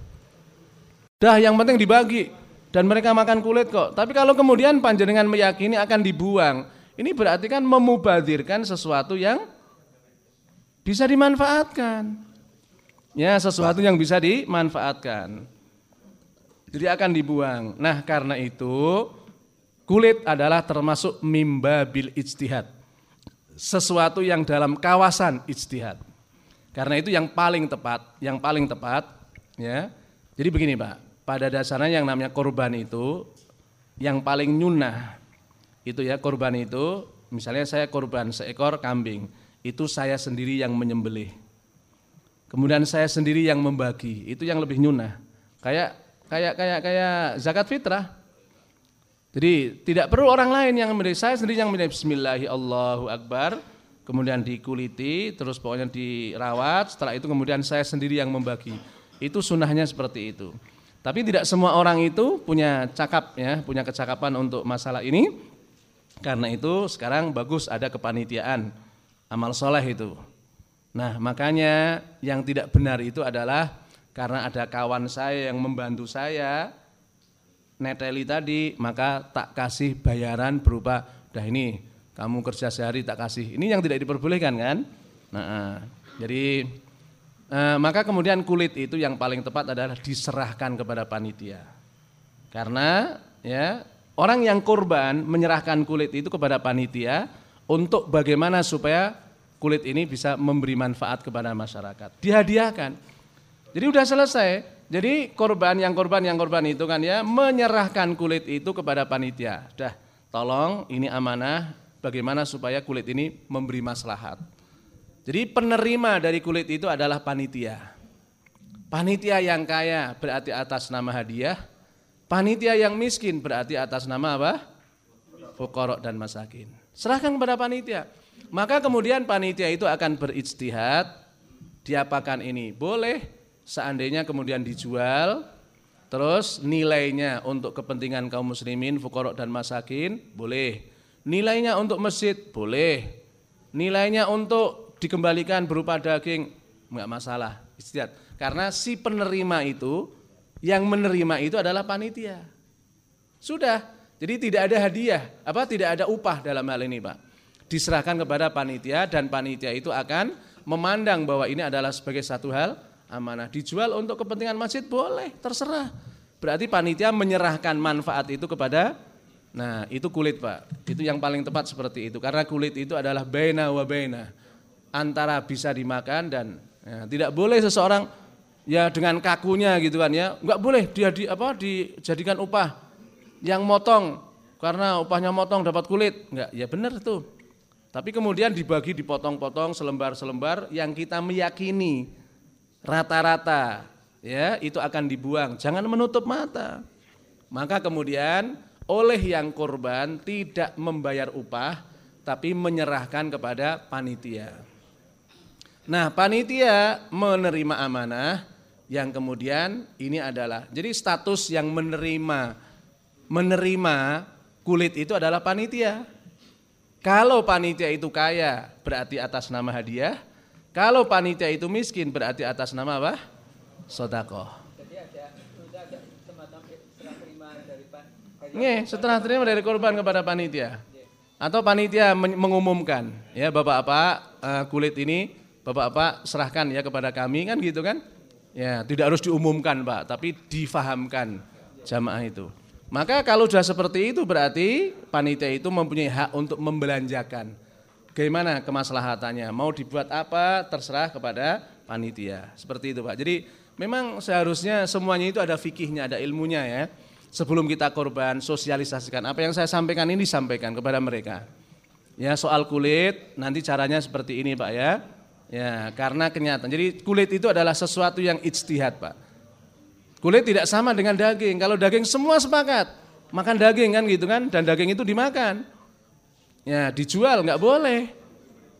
Dah yang penting dibagi dan mereka makan kulit kok. Tapi kalau kemudian panjenengan meyakini akan dibuang, ini berarti kan memubadirkan sesuatu yang bisa dimanfaatkan. Ya, sesuatu yang bisa dimanfaatkan. Jadi akan dibuang. Nah, karena itu Kulit adalah termasuk mimba bil ijtihad. Sesuatu yang dalam kawasan ijtihad. Karena itu yang paling tepat, yang paling tepat ya. Jadi begini, Pak. Pada dasarnya yang namanya korban itu yang paling nyunah itu ya korban itu misalnya saya korban seekor kambing, itu saya sendiri yang menyembelih. Kemudian saya sendiri yang membagi, itu yang lebih nyunah. Kayak kayak kayak kayak zakat fitrah. Jadi tidak perlu orang lain yang memberi saya sendiri yang memberi Bismillahi Allahu Akbar, kemudian dikuliti, terus pokoknya dirawat. Setelah itu kemudian saya sendiri yang membagi. Itu sunnahnya seperti itu. Tapi tidak semua orang itu punya cakap ya, punya kecakapan untuk masalah ini. Karena itu sekarang bagus ada kepanitiaan amal soleh itu. Nah makanya yang tidak benar itu adalah karena ada kawan saya yang membantu saya, neteli tadi, maka tak kasih bayaran berupa dah ini kamu kerja sehari tak kasih. Ini yang tidak diperbolehkan kan? Nah, jadi eh, maka kemudian kulit itu yang paling tepat adalah diserahkan kepada panitia. Karena ya orang yang korban menyerahkan kulit itu kepada panitia untuk bagaimana supaya kulit ini bisa memberi manfaat kepada masyarakat. Dihadiahkan. Jadi udah selesai. Jadi korban yang korban yang korban itu kan ya menyerahkan kulit itu kepada panitia. Dah, tolong ini amanah bagaimana supaya kulit ini memberi maslahat. Jadi penerima dari kulit itu adalah panitia. Panitia yang kaya berarti atas nama hadiah. Panitia yang miskin berarti atas nama apa? Fukorok dan masakin. Serahkan kepada panitia. Maka kemudian panitia itu akan berijtihad. Diapakan ini? Boleh seandainya kemudian dijual, terus nilainya untuk kepentingan kaum muslimin, fukorok dan masakin, boleh. Nilainya untuk masjid, boleh. Nilainya untuk dikembalikan berupa daging, enggak masalah, istiad. Karena si penerima itu, yang menerima itu adalah panitia. Sudah, jadi tidak ada hadiah, apa tidak ada upah dalam hal ini Pak. Diserahkan kepada panitia dan panitia itu akan memandang bahwa ini adalah sebagai satu hal amanah. Dijual untuk kepentingan masjid boleh, terserah. Berarti panitia menyerahkan manfaat itu kepada Nah, itu kulit, Pak. Itu yang paling tepat seperti itu. Karena kulit itu adalah baina wa. Antara bisa dimakan dan ya, tidak boleh seseorang ya dengan kakunya gitu kan ya. Enggak boleh dia di apa dijadikan upah yang motong karena upahnya motong dapat kulit. Enggak, ya benar itu. Tapi kemudian dibagi dipotong-potong selembar-selembar yang kita meyakini rata-rata ya itu akan dibuang. Jangan menutup mata. Maka kemudian oleh yang korban tidak membayar upah, tapi menyerahkan kepada panitia. Nah, panitia menerima amanah yang kemudian ini adalah jadi status yang menerima menerima kulit itu adalah panitia. Kalau panitia itu kaya berarti atas nama hadiah. Kalau panitia itu miskin berarti atas nama apa? Sodakoh. Nih, setelah terima dari korban kepada panitia. Atau panitia mengumumkan, ya Bapak-bapak eh, kulit ini Bapak-bapak serahkan ya kepada kami kan gitu kan? Ya, tidak harus diumumkan Pak, tapi difahamkan jamaah itu. Maka kalau sudah seperti itu berarti panitia itu mempunyai hak untuk membelanjakan. Bagaimana kemaslahatannya? Mau dibuat apa terserah kepada panitia. Seperti itu Pak. Jadi memang seharusnya semuanya itu ada fikihnya, ada ilmunya ya. Sebelum kita korban, sosialisasikan. Apa yang saya sampaikan ini disampaikan kepada mereka. Ya soal kulit, nanti caranya seperti ini Pak ya. Ya karena kenyataan. Jadi kulit itu adalah sesuatu yang ijtihad Pak. Kulit tidak sama dengan daging. Kalau daging semua sepakat makan daging kan gitu kan dan daging itu dimakan. Ya, dijual nggak boleh.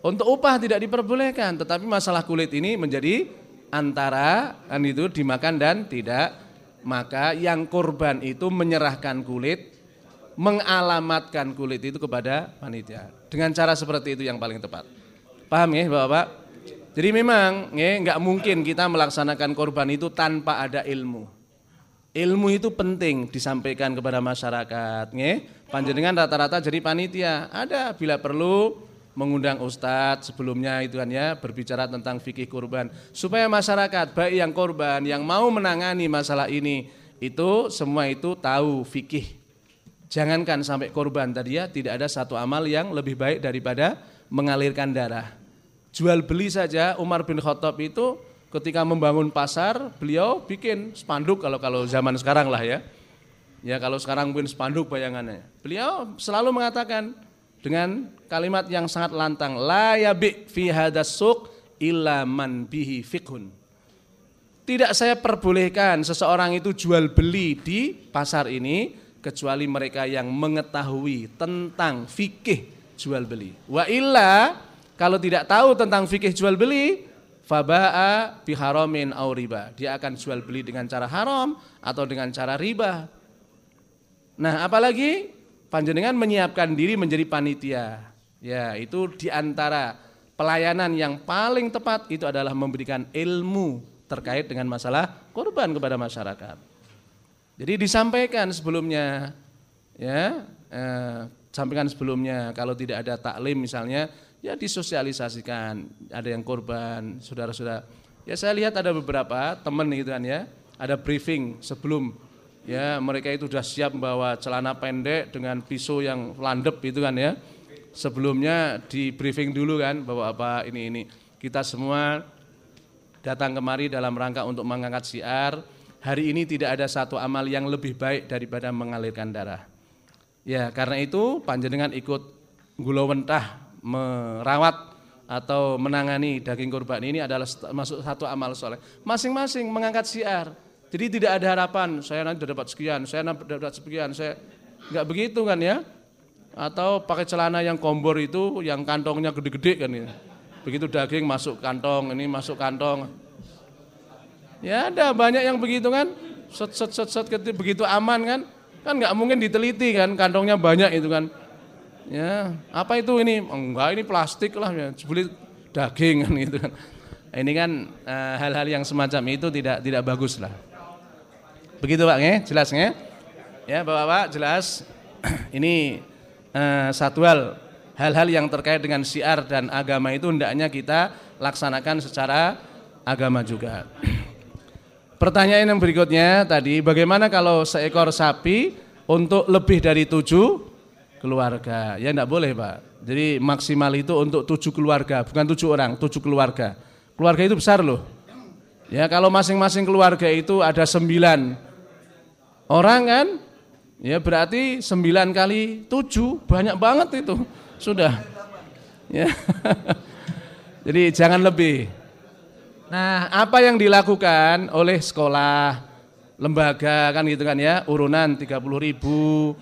Untuk upah tidak diperbolehkan, tetapi masalah kulit ini menjadi antara kan itu dimakan dan tidak. Maka yang korban itu menyerahkan kulit, mengalamatkan kulit itu kepada panitia. Dengan cara seperti itu yang paling tepat. Paham ya Bapak? Jadi memang nggak mungkin kita melaksanakan korban itu tanpa ada ilmu. Ilmu itu penting disampaikan kepada masyarakat. Panjenengan rata-rata jadi panitia. Ada bila perlu mengundang ustadz sebelumnya itu kan ya berbicara tentang fikih korban supaya masyarakat baik yang korban yang mau menangani masalah ini itu semua itu tahu fikih. Jangankan sampai korban tadi ya tidak ada satu amal yang lebih baik daripada mengalirkan darah jual beli saja Umar bin Khattab itu ketika membangun pasar beliau bikin spanduk kalau kalau zaman sekarang lah ya. Ya kalau sekarang pun spanduk bayangannya. Beliau selalu mengatakan dengan kalimat yang sangat lantang, la yabi fi hadas suq illa man bihi fiqhun. Tidak saya perbolehkan seseorang itu jual beli di pasar ini kecuali mereka yang mengetahui tentang fikih jual beli. Wa illa kalau tidak tahu tentang fikih jual beli, faba'a biharamin au riba. Dia akan jual beli dengan cara haram atau dengan cara riba. Nah, apalagi panjenengan menyiapkan diri menjadi panitia. Ya, itu di antara pelayanan yang paling tepat itu adalah memberikan ilmu terkait dengan masalah korban kepada masyarakat. Jadi disampaikan sebelumnya, ya, eh, sampaikan sebelumnya kalau tidak ada taklim misalnya ya disosialisasikan. Ada yang korban, saudara-saudara. Ya saya lihat ada beberapa teman gitu kan ya, ada briefing sebelum ya mereka itu sudah siap membawa celana pendek dengan pisau yang landep itu kan ya. Sebelumnya di briefing dulu kan bahwa apa ini ini. Kita semua datang kemari dalam rangka untuk mengangkat siar. Hari ini tidak ada satu amal yang lebih baik daripada mengalirkan darah. Ya, karena itu panjenengan ikut gulawentah merawat atau menangani daging kurban ini adalah masuk satu amal soleh. Masing-masing mengangkat siar. Jadi tidak ada harapan saya nanti dapat sekian, saya nanti dapat sekian, saya nggak begitu kan ya? Atau pakai celana yang kombor itu yang kantongnya gede-gede kan ya. Begitu daging masuk kantong, ini masuk kantong. Ya ada banyak yang begitu kan. Set set set set begitu aman kan. Kan nggak mungkin diteliti kan kantongnya banyak itu kan. Ya, apa itu ini? Enggak, ini plastik lah ya, sebelit daging kan gitu kan. Ini kan eh, hal-hal uh, yang semacam itu tidak tidak bagus lah. Begitu Pak, nge? jelas nge? Ya, Bapak-bapak jelas. ini uh, satu hal hal-hal yang terkait dengan syiar dan agama itu hendaknya kita laksanakan secara agama juga. Pertanyaan yang berikutnya tadi, bagaimana kalau seekor sapi untuk lebih dari tujuh keluarga. Ya enggak boleh Pak. Jadi maksimal itu untuk tujuh keluarga, bukan tujuh orang, tujuh keluarga. Keluarga itu besar loh. Ya kalau masing-masing keluarga itu ada sembilan orang kan, ya berarti sembilan kali tujuh banyak banget itu sudah. Ya. Jadi jangan lebih. Nah, apa yang dilakukan oleh sekolah, lembaga kan gitu kan ya, urunan 30 ribu,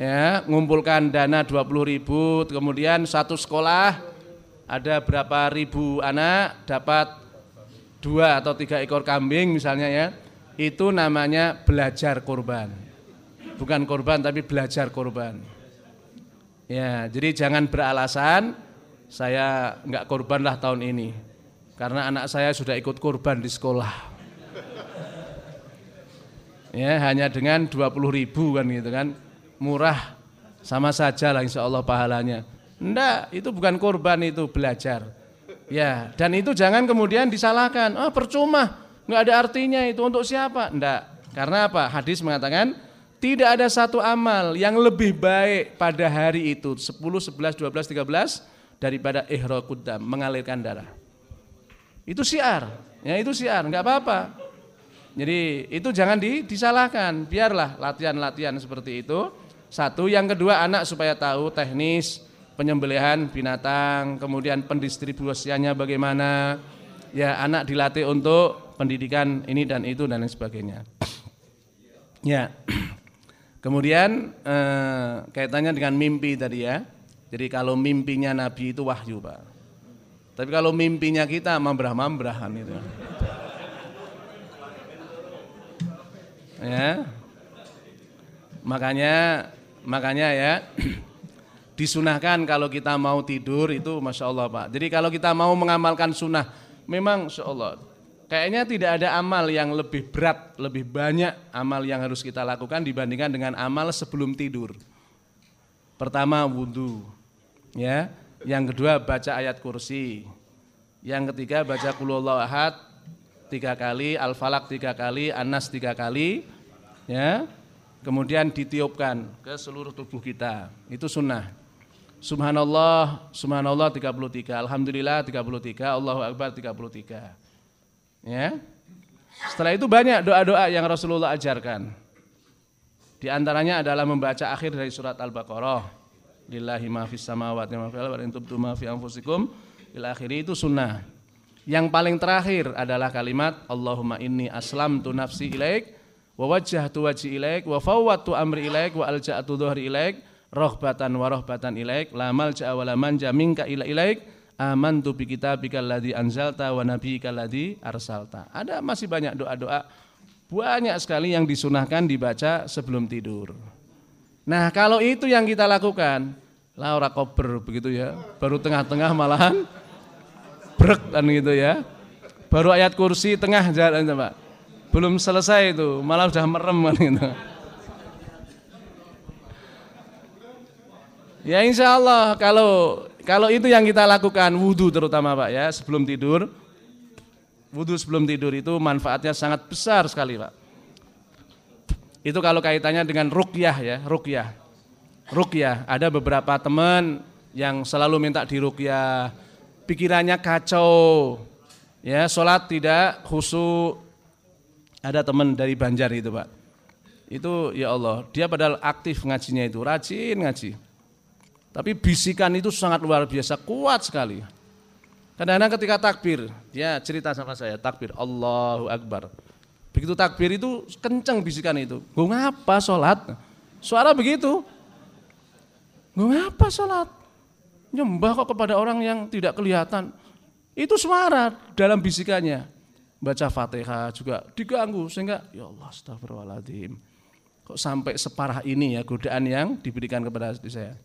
ya ngumpulkan dana 20 ribu kemudian satu sekolah ada berapa ribu anak dapat dua atau tiga ekor kambing misalnya ya. Itu namanya belajar korban. Bukan korban tapi belajar korban. Ya jadi jangan beralasan saya nggak korban lah tahun ini. Karena anak saya sudah ikut korban di sekolah. Ya hanya dengan 20 ribu kan gitu kan murah sama saja lah insya Allah pahalanya. Enggak, itu bukan korban itu belajar. Ya, dan itu jangan kemudian disalahkan. Oh, percuma, enggak ada artinya itu untuk siapa? Enggak. Karena apa? Hadis mengatakan tidak ada satu amal yang lebih baik pada hari itu 10, 11, 12, 13 daripada ihraqudam, mengalirkan darah. Itu siar. Ya, itu siar, enggak apa-apa. Jadi itu jangan disalahkan, biarlah latihan-latihan seperti itu satu, yang kedua anak supaya tahu teknis penyembelihan binatang, kemudian pendistribusiannya bagaimana. Ya, anak dilatih untuk pendidikan ini dan itu dan lain sebagainya. Ya. Kemudian eh, kaitannya dengan mimpi tadi ya. Jadi kalau mimpinya Nabi itu wahyu, Pak. Tapi kalau mimpinya kita mambrah-mambrahan itu. Ya. Makanya Makanya ya disunahkan kalau kita mau tidur itu masya Allah pak. Jadi kalau kita mau mengamalkan sunnah, memang masya Allah kayaknya tidak ada amal yang lebih berat, lebih banyak amal yang harus kita lakukan dibandingkan dengan amal sebelum tidur. Pertama wudhu, ya. Yang kedua baca ayat kursi. Yang ketiga baca kulullah ahad tiga kali, al-falak tiga kali, anas tiga kali, ya kemudian ditiupkan ke seluruh tubuh kita. Itu sunnah. Subhanallah, subhanallah 33, alhamdulillah 33, Allahu akbar 33. Ya. Setelah itu banyak doa-doa yang Rasulullah ajarkan. Di antaranya adalah membaca akhir dari surat Al-Baqarah. Lillahi ma fis samawati wa fil ardi tubtu ma fi anfusikum ila akhiri itu sunnah. Yang paling terakhir adalah kalimat Allahumma inni aslamtu nafsi ilaik wa wajjahtu wajhi ilaik wa fawwattu amri ilaik wa alja'tu dhuhri ilaik rohbatan wa rohbatan ilaik la malja'a wa la manja minka ila ilaik amantu bi kitabikal ladzi anzalta wa nabiyyikal ladzi arsalta. Ada masih banyak doa-doa banyak sekali yang disunahkan dibaca sebelum tidur. Nah, kalau itu yang kita lakukan, Laura kober begitu ya. Baru tengah-tengah malahan brek kan gitu ya. Baru ayat kursi tengah jalan Pak belum selesai itu, malah sudah merem kan gitu. Ya insya Allah kalau kalau itu yang kita lakukan wudhu terutama Pak ya sebelum tidur, wudhu sebelum tidur itu manfaatnya sangat besar sekali Pak. Itu kalau kaitannya dengan rukyah ya, rukyah. Rukyah, ada beberapa teman yang selalu minta di rukyah, pikirannya kacau, ya sholat tidak khusyuk, ada teman dari Banjar itu Pak. Itu ya Allah, dia padahal aktif ngajinya itu, rajin ngaji. Tapi bisikan itu sangat luar biasa, kuat sekali. Kadang-kadang ketika takbir, dia cerita sama saya, takbir Allahu Akbar. Begitu takbir itu kenceng bisikan itu. Gue ngapa sholat? Suara begitu. Gue ngapa sholat? Nyembah kok kepada orang yang tidak kelihatan. Itu suara dalam bisikannya baca Fatihah juga diganggu sehingga ya Allah astagfirullahaladzim. Kok sampai separah ini ya godaan yang diberikan kepada saya.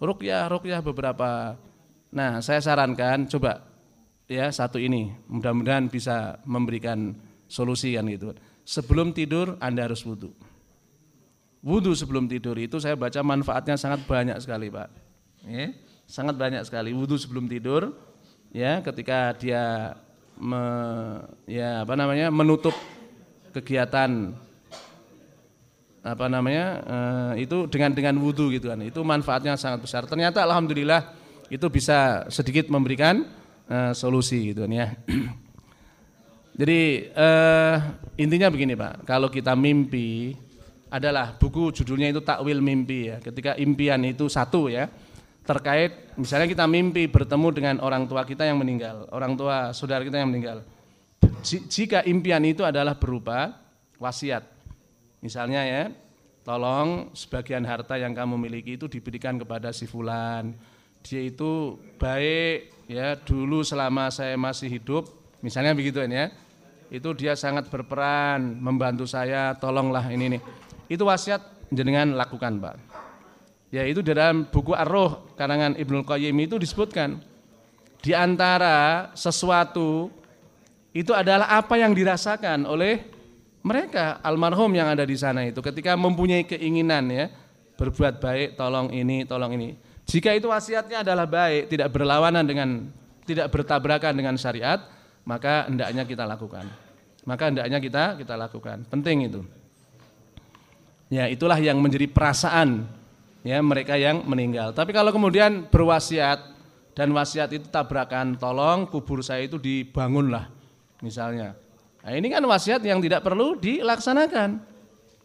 Rukyah, rukyah beberapa. Nah, saya sarankan coba ya satu ini, mudah-mudahan bisa memberikan solusi kan itu. Sebelum tidur Anda harus wudhu. Wudhu sebelum tidur itu saya baca manfaatnya sangat banyak sekali Pak. Ya, sangat banyak sekali wudhu sebelum tidur. Ya, ketika dia me, ya apa namanya menutup kegiatan apa namanya uh, itu dengan dengan wudhu gitu kan. Itu manfaatnya sangat besar. Ternyata alhamdulillah itu bisa sedikit memberikan uh, solusi gitu kan ya. Jadi uh, intinya begini pak. Kalau kita mimpi adalah buku judulnya itu takwil mimpi ya. Ketika impian itu satu ya terkait misalnya kita mimpi bertemu dengan orang tua kita yang meninggal, orang tua saudara kita yang meninggal. Jika impian itu adalah berupa wasiat. Misalnya ya, tolong sebagian harta yang kamu miliki itu diberikan kepada si fulan. Dia itu baik ya dulu selama saya masih hidup, misalnya begitu ya. Itu dia sangat berperan membantu saya, tolonglah ini nih. Itu wasiat jenengan lakukan, Pak. Ya itu dalam buku Ar-Ruh karangan Ibnu Qayyim itu disebutkan di antara sesuatu itu adalah apa yang dirasakan oleh mereka almarhum yang ada di sana itu ketika mempunyai keinginan ya berbuat baik, tolong ini, tolong ini. Jika itu wasiatnya adalah baik, tidak berlawanan dengan tidak bertabrakan dengan syariat, maka hendaknya kita lakukan. Maka hendaknya kita kita lakukan. Penting itu. Ya, itulah yang menjadi perasaan ya mereka yang meninggal. Tapi kalau kemudian berwasiat dan wasiat itu tabrakan, tolong kubur saya itu dibangunlah misalnya. Nah, ini kan wasiat yang tidak perlu dilaksanakan.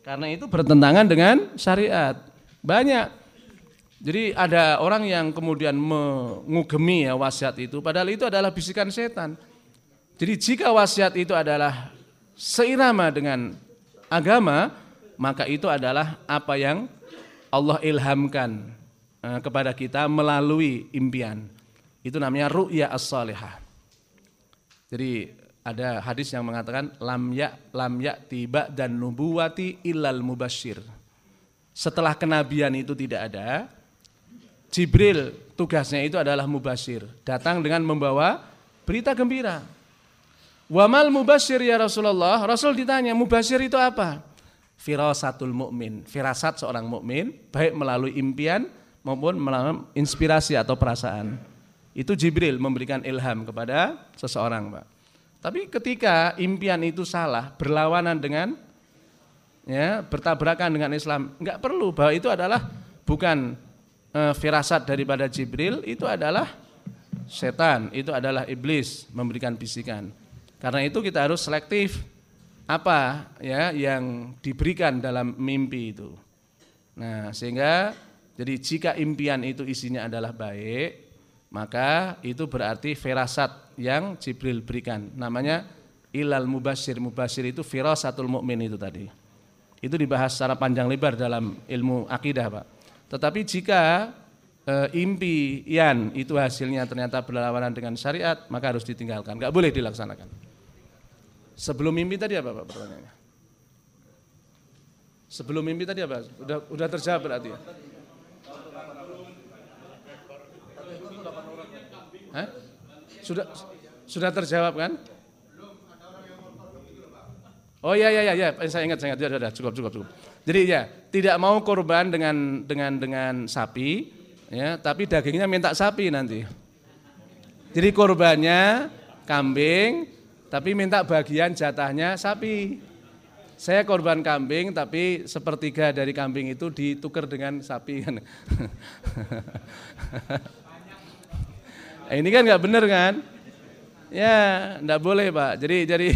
Karena itu bertentangan dengan syariat. Banyak. Jadi ada orang yang kemudian mengugemi ya wasiat itu padahal itu adalah bisikan setan. Jadi jika wasiat itu adalah seirama dengan agama, maka itu adalah apa yang Allah ilhamkan eh, kepada kita melalui impian. Itu namanya ru'ya as-salihah. Jadi ada hadis yang mengatakan lam ya lam ya tiba dan nubuwati ilal mubashir. Setelah kenabian itu tidak ada, Jibril tugasnya itu adalah mubashir, datang dengan membawa berita gembira. Wamal mubashir ya Rasulullah? Rasul ditanya, mubashir itu apa? Firasatul mukmin, firasat seorang mukmin baik melalui impian maupun melalui inspirasi atau perasaan. Itu Jibril memberikan ilham kepada seseorang, Pak. Tapi ketika impian itu salah, berlawanan dengan ya, bertabrakan dengan Islam, enggak perlu bahwa itu adalah bukan e, firasat daripada Jibril, itu adalah setan, itu adalah iblis memberikan bisikan. Karena itu kita harus selektif apa ya yang diberikan dalam mimpi itu. Nah, sehingga jadi jika impian itu isinya adalah baik, maka itu berarti firasat yang Jibril berikan. Namanya ilal mubashir. Mubashir itu firasatul mukmin itu tadi. Itu dibahas secara panjang lebar dalam ilmu akidah, Pak. Tetapi jika e, impian itu hasilnya ternyata berlawanan dengan syariat, maka harus ditinggalkan. Enggak boleh dilaksanakan. Sebelum mimpi tadi apa Pak pertanyaannya? Sebelum mimpi tadi apa? Udah udah terjawab berarti ya? Hah? Sudah sudah terjawab kan? Oh iya iya iya ya, saya ingat saya ingat ya, sudah cukup cukup cukup. Jadi ya, tidak mau korban dengan dengan dengan sapi ya, tapi dagingnya minta sapi nanti. Jadi korbannya kambing, tapi minta bagian jatahnya sapi. Saya korban kambing tapi sepertiga dari kambing itu ditukar dengan sapi kan. ini kan nggak benar kan? Ya, nggak boleh pak. Jadi jadi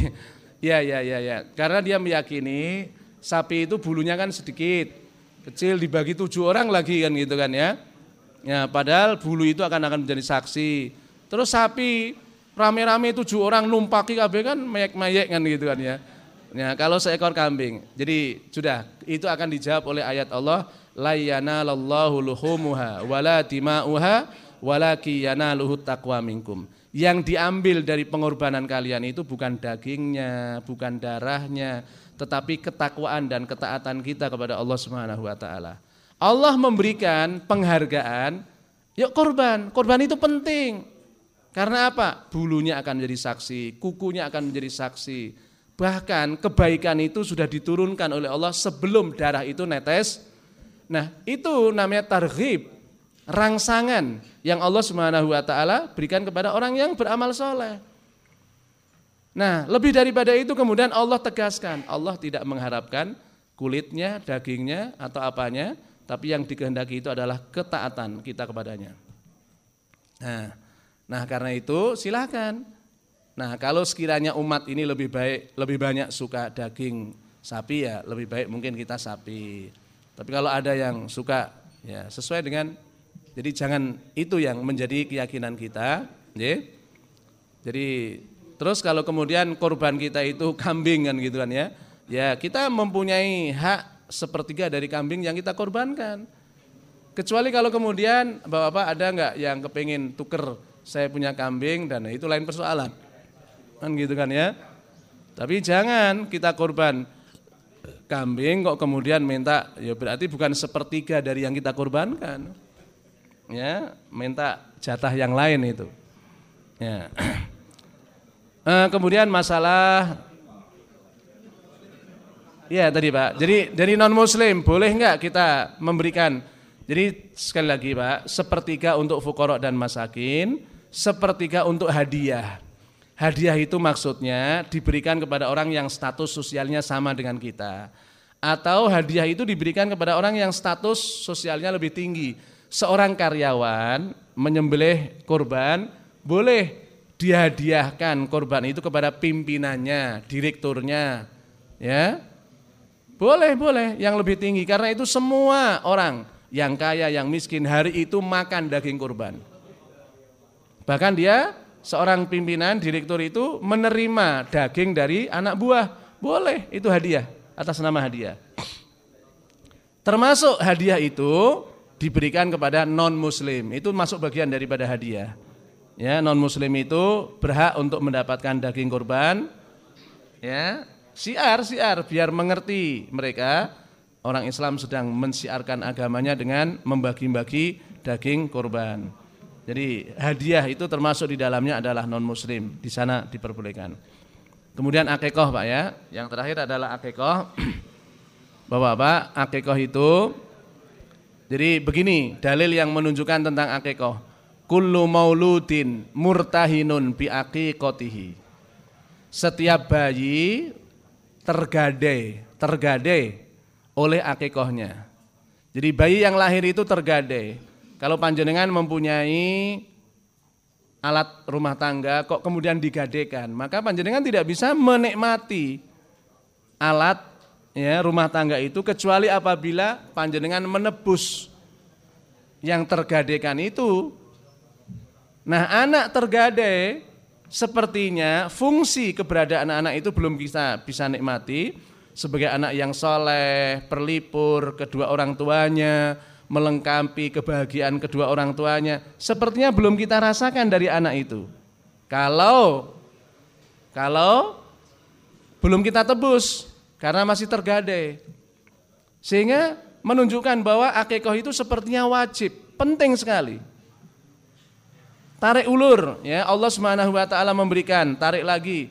ya ya ya ya. Karena dia meyakini sapi itu bulunya kan sedikit, kecil dibagi tujuh orang lagi kan gitu kan ya. Ya, padahal bulu itu akan akan menjadi saksi. Terus sapi rame-rame tujuh orang numpaki kabeh kan mayek-mayek kan gitu kan ya. Ya, kalau seekor kambing. Jadi sudah itu akan dijawab oleh ayat Allah la yanalallahu luhumuha wala dima'uha walaki yanaluhu taqwa minkum. Yang diambil dari pengorbanan kalian itu bukan dagingnya, bukan darahnya, tetapi ketakwaan dan ketaatan kita kepada Allah Subhanahu wa taala. Allah memberikan penghargaan, yuk korban. Korban itu penting. Karena apa? Bulunya akan menjadi saksi, kukunya akan menjadi saksi. Bahkan kebaikan itu sudah diturunkan oleh Allah sebelum darah itu netes. Nah, itu namanya targhib, rangsangan yang Allah Subhanahu wa taala berikan kepada orang yang beramal soleh. Nah, lebih daripada itu kemudian Allah tegaskan, Allah tidak mengharapkan kulitnya, dagingnya atau apanya, tapi yang dikehendaki itu adalah ketaatan kita kepadanya. Nah, Nah karena itu silakan. Nah kalau sekiranya umat ini lebih baik, lebih banyak suka daging sapi ya lebih baik mungkin kita sapi. Tapi kalau ada yang suka ya sesuai dengan, jadi jangan itu yang menjadi keyakinan kita. Ya. Jadi terus kalau kemudian korban kita itu kambing kan gitu kan ya, ya kita mempunyai hak sepertiga dari kambing yang kita korbankan. Kecuali kalau kemudian bapak-bapak ada nggak yang kepingin tuker saya punya kambing dan itu lain persoalan. Kan gitu kan ya. Tapi jangan kita korban kambing kok kemudian minta ya berarti bukan sepertiga dari yang kita korbankan. Ya, minta jatah yang lain itu. Ya. Eh, kemudian masalah Ya tadi Pak. Jadi dari non Muslim boleh nggak kita memberikan? Jadi sekali lagi Pak, sepertiga untuk fukorok dan masakin, sepertiga untuk hadiah. Hadiah itu maksudnya diberikan kepada orang yang status sosialnya sama dengan kita. Atau hadiah itu diberikan kepada orang yang status sosialnya lebih tinggi. Seorang karyawan menyembelih korban boleh dihadiahkan korban itu kepada pimpinannya, direkturnya, ya. Boleh, boleh yang lebih tinggi karena itu semua orang yang kaya, yang miskin hari itu makan daging kurban. Bahkan dia seorang pimpinan, direktur itu menerima daging dari anak buah. Boleh, itu hadiah atas nama hadiah. Termasuk hadiah itu diberikan kepada non muslim. Itu masuk bagian daripada hadiah. Ya, non muslim itu berhak untuk mendapatkan daging kurban. Ya, siar siar biar mengerti mereka orang Islam sedang mensiarkan agamanya dengan membagi-bagi daging kurban. Jadi hadiah itu termasuk di dalamnya adalah non muslim. Di sana diperbolehkan. Kemudian akikoh Pak ya. Yang terakhir adalah akikoh. Bapak-bapak, akikoh itu jadi begini dalil yang menunjukkan tentang akikoh kullu mauludin murtahinun bi aqiqatihi. Setiap bayi tergade, tergade oleh akikohnya. Jadi bayi yang lahir itu tergade. Kalau panjenengan mempunyai alat rumah tangga kok kemudian digadekan, maka panjenengan tidak bisa menikmati alat ya rumah tangga itu kecuali apabila panjenengan menebus yang tergadekan itu. Nah anak tergade sepertinya fungsi keberadaan anak itu belum bisa bisa nikmati. Sebagai anak yang soleh, perlipur kedua orang tuanya, melengkapi kebahagiaan kedua orang tuanya. Sepertinya belum kita rasakan dari anak itu. Kalau kalau belum kita tebus karena masih tergade. Sehingga menunjukkan bahwa akikoh itu sepertinya wajib, penting sekali. Tarik ulur, ya Allah Subhanahu wa taala memberikan, tarik lagi.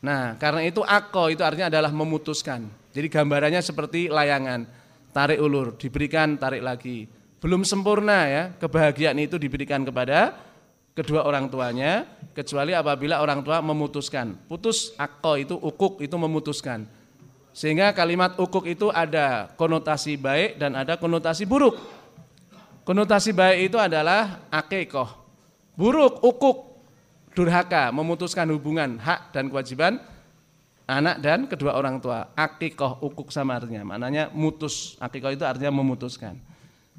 Nah, karena itu akko itu artinya adalah memutuskan. Jadi gambarannya seperti layangan, tarik ulur, diberikan, tarik lagi. Belum sempurna ya, kebahagiaan itu diberikan kepada kedua orang tuanya kecuali apabila orang tua memutuskan. Putus akko itu ukuk itu memutuskan. Sehingga kalimat ukuk itu ada konotasi baik dan ada konotasi buruk. Konotasi baik itu adalah akikoh buruk, ukuk, durhaka, memutuskan hubungan hak dan kewajiban anak dan kedua orang tua. Akikoh, ukuk sama artinya, maknanya mutus. Akikoh itu artinya memutuskan.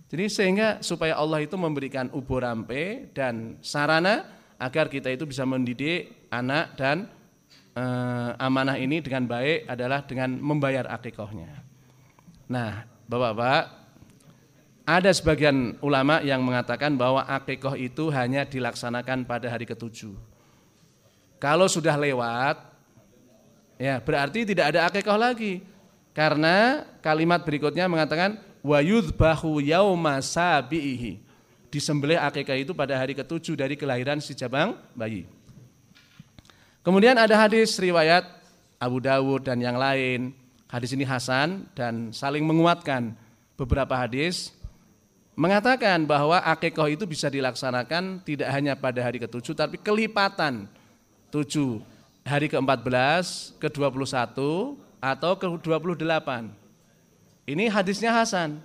Jadi sehingga supaya Allah itu memberikan ubur rampe dan sarana agar kita itu bisa mendidik anak dan e, amanah ini dengan baik adalah dengan membayar akikohnya. Nah, Bapak-bapak, ada sebagian ulama yang mengatakan bahwa akikoh itu hanya dilaksanakan pada hari ketujuh. Kalau sudah lewat, ya berarti tidak ada akikoh lagi. Karena kalimat berikutnya mengatakan wa yudbahu yauma sabihi. Disembelih akikah itu pada hari ketujuh dari kelahiran si jabang bayi. Kemudian ada hadis riwayat Abu Dawud dan yang lain. Hadis ini Hasan dan saling menguatkan beberapa hadis mengatakan bahwa akikoh itu bisa dilaksanakan tidak hanya pada hari ke-7 tapi kelipatan 7 hari ke-14, ke-21 atau ke-28. Ini hadisnya Hasan.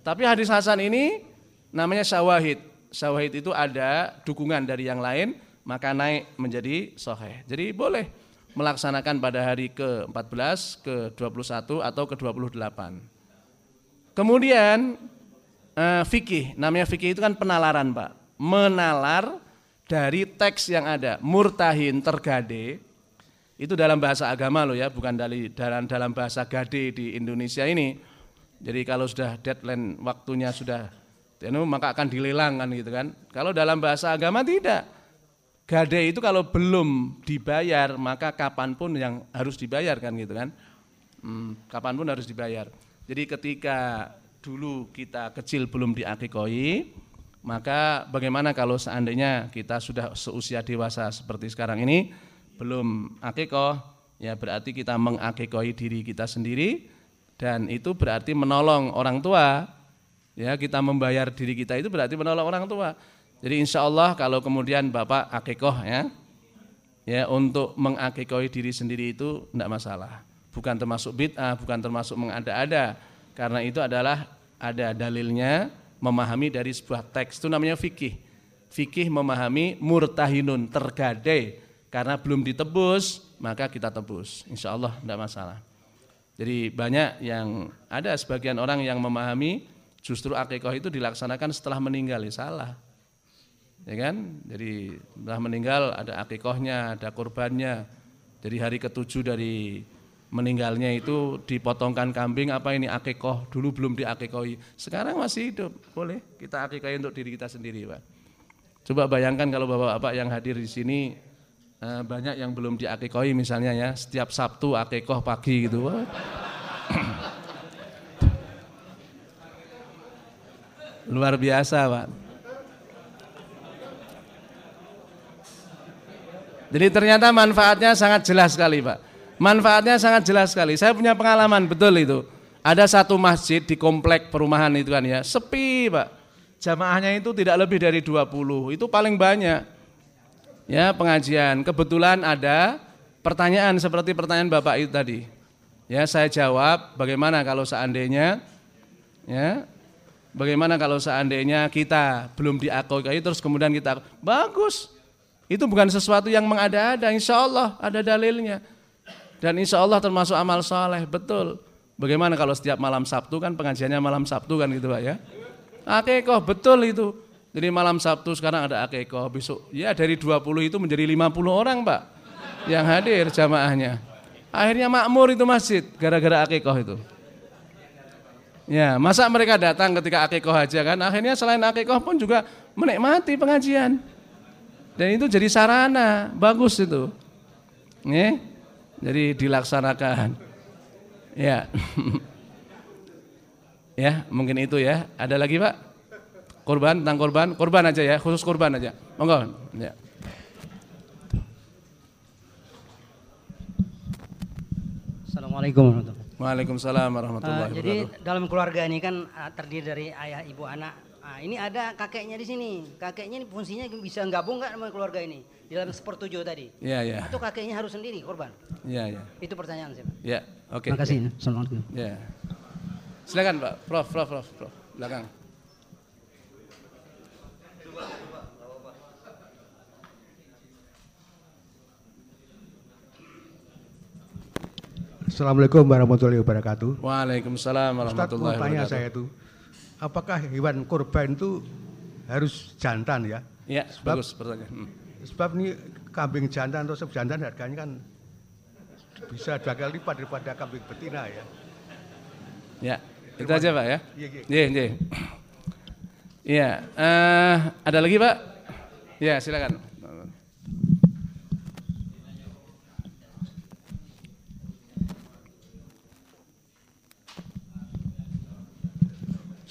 Tapi hadis Hasan ini namanya syawahid. Syawahid itu ada dukungan dari yang lain maka naik menjadi soheh. Jadi boleh melaksanakan pada hari ke-14, ke-21 atau ke-28. Kemudian uh, fikih. Namanya fikih itu kan penalaran, Pak. Menalar dari teks yang ada. Murtahin tergade Itu dalam bahasa agama loh ya, bukan dari dalam dalam bahasa gade di Indonesia ini. Jadi kalau sudah deadline waktunya sudah maka akan dilelang kan gitu kan. Kalau dalam bahasa agama tidak. Gade itu kalau belum dibayar maka kapan pun yang harus dibayar kan gitu kan. Hmm, kapan pun harus dibayar. Jadi ketika dulu kita kecil belum diakikoi, maka bagaimana kalau seandainya kita sudah seusia dewasa seperti sekarang ini belum akikoh, ya berarti kita mengakikoi diri kita sendiri dan itu berarti menolong orang tua. Ya kita membayar diri kita itu berarti menolong orang tua. Jadi insya Allah kalau kemudian bapak akikoh ya, ya untuk mengakikoi diri sendiri itu tidak masalah. Bukan termasuk bid'ah, bukan termasuk mengada-ada. Karena itu adalah ada dalilnya, memahami dari sebuah teks itu namanya fikih. Fikih memahami murtahinun tergadai karena belum ditebus maka kita tebus. Insya Allah tidak masalah. Jadi banyak yang ada sebagian orang yang memahami justru akikoh itu dilaksanakan setelah meninggal ya salah. Ya kan? Jadi setelah meninggal ada akikohnya, ada kurbannya. Jadi hari ketujuh dari meninggalnya itu dipotongkan kambing apa ini akikoh dulu belum diakikoi sekarang masih hidup. Boleh kita akikoi untuk diri kita sendiri pak. Coba bayangkan kalau bapak-bapak yang hadir di sini eh, banyak yang belum diakikoi misalnya ya. Setiap Sabtu akikoh pagi gitu. Luar biasa pak. Jadi ternyata manfaatnya sangat jelas sekali pak Manfaatnya sangat jelas sekali. Saya punya pengalaman betul itu. Ada satu masjid di komplek perumahan itu kan ya, sepi Pak. Jamaahnya itu tidak lebih dari 20, itu paling banyak. Ya, pengajian. Kebetulan ada pertanyaan seperti pertanyaan Bapak itu tadi. Ya, saya jawab bagaimana kalau seandainya ya, bagaimana kalau seandainya kita belum diakui terus kemudian kita bagus. Itu bukan sesuatu yang mengada-ada, insya Allah ada dalilnya. Dan insya Allah termasuk amal soleh, betul. Bagaimana kalau setiap malam Sabtu kan pengajiannya malam Sabtu kan gitu Pak ya. Akekoh betul itu. Jadi malam Sabtu sekarang ada akekoh, besok ya dari 20 itu menjadi 50 orang Pak yang hadir jamaahnya. Akhirnya makmur itu masjid gara-gara akekoh itu. Ya, masa mereka datang ketika akekoh aja kan? Akhirnya selain akekoh pun juga menikmati pengajian. Dan itu jadi sarana, bagus itu. Nih, jadi dilaksanakan. Ya. ya, mungkin itu ya. Ada lagi, Pak? Korban, tentang korban, korban aja ya, khusus korban aja. Monggo. Ya. Assalamualaikum warahmatullahi wabarakatuh. Waalaikumsalam warahmatullahi uh, Jadi dalam keluarga ini kan uh, terdiri dari ayah, ibu, anak. Nah, ini ada kakeknya di sini. Kakeknya ini fungsinya bisa gabung nggak sama keluarga ini? Di dalam sepertujuh tadi. Iya, iya. Atau kakeknya harus sendiri korban? Iya, iya. Itu pertanyaan saya. Iya, oke. Okay. Terima kasih. Assalamualaikum. Iya. Silakan Pak, Prof, Prof, Prof, Prof. Belakang. Assalamualaikum warahmatullahi wabarakatuh. Waalaikumsalam warahmatullahi Ustaz, wabarakatuh. saya itu, apakah hewan kurban itu harus jantan ya? Iya, bagus pertanyaan. Hmm. Sebab ini kambing jantan atau jantan harganya kan bisa dua kali lipat daripada kambing betina ya. Ya, itu aja Pak ya. Iya, iya. Iya, iya. Iya, uh, ada lagi Pak? Ya, silakan.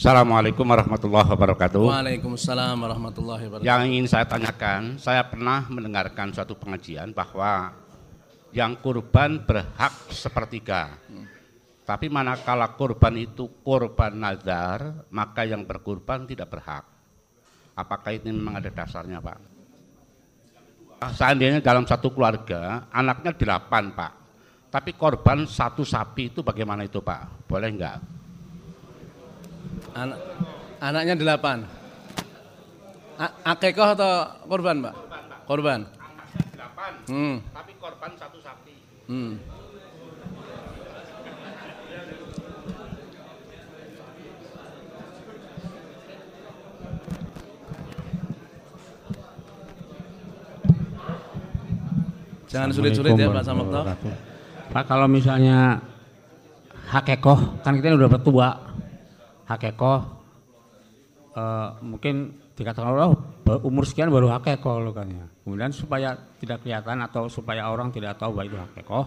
Assalamualaikum warahmatullahi wabarakatuh. Waalaikumsalam warahmatullahi wabarakatuh. Yang ingin saya tanyakan, saya pernah mendengarkan suatu pengajian bahwa yang kurban berhak sepertiga. Hmm. Tapi manakala kurban itu kurban nazar, maka yang berkurban tidak berhak. Apakah ini memang ada dasarnya Pak? Seandainya dalam satu keluarga, anaknya delapan Pak. Tapi korban satu sapi itu bagaimana itu Pak? Boleh enggak? Anak, anaknya delapan. Akekoh atau korban, Pak? Korban. Anaknya delapan, hmm. tapi korban satu sapi. Hmm. Jangan sulit-sulit ya Pak Samokto. Pak kalau misalnya hakekoh, kan kita udah bertua. Hakekoh eh, mungkin dikatakan Allah umur sekian baru hakekoh loh kan ya. Kemudian supaya tidak kelihatan atau supaya orang tidak tahu bahwa itu hakekoh,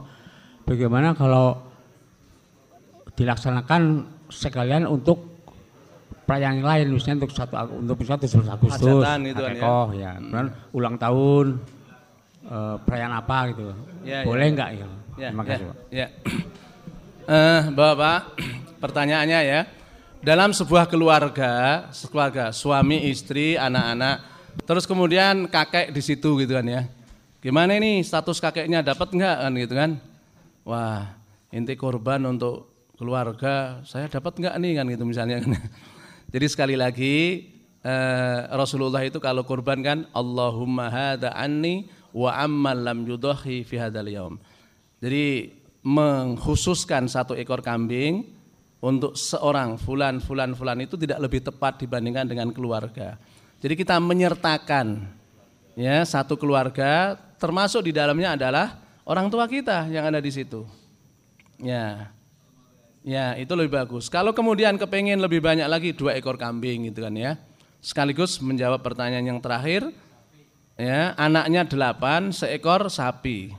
bagaimana kalau dilaksanakan sekalian untuk perayaan yang lain misalnya untuk satu untuk misalnya 17 Agustus Hajatan gitu kan ya. Hakekoh, ya. Kemudian ulang tahun eh, perayaan apa gitu. Ya, Boleh ya. enggak ya? Ya, Terima kasih, ya, Pak. ya. Eh, Bapak, pertanyaannya ya. Dalam sebuah keluarga, keluarga suami, istri, anak-anak, terus kemudian kakek di situ gitu kan ya. Gimana ini status kakeknya dapat enggak kan gitu kan? Wah, inti korban untuk keluarga, saya dapat enggak nih kan gitu misalnya kan. Jadi sekali lagi eh, Rasulullah itu kalau kurban kan Allahumma hada anni wa amman lam yudahi fi hadzal yaum. Jadi mengkhususkan satu ekor kambing untuk seorang fulan fulan fulan itu tidak lebih tepat dibandingkan dengan keluarga. Jadi kita menyertakan ya satu keluarga termasuk di dalamnya adalah orang tua kita yang ada di situ. Ya. Ya, itu lebih bagus. Kalau kemudian kepengen lebih banyak lagi dua ekor kambing gitu kan ya. Sekaligus menjawab pertanyaan yang terakhir, ya anaknya delapan, seekor sapi.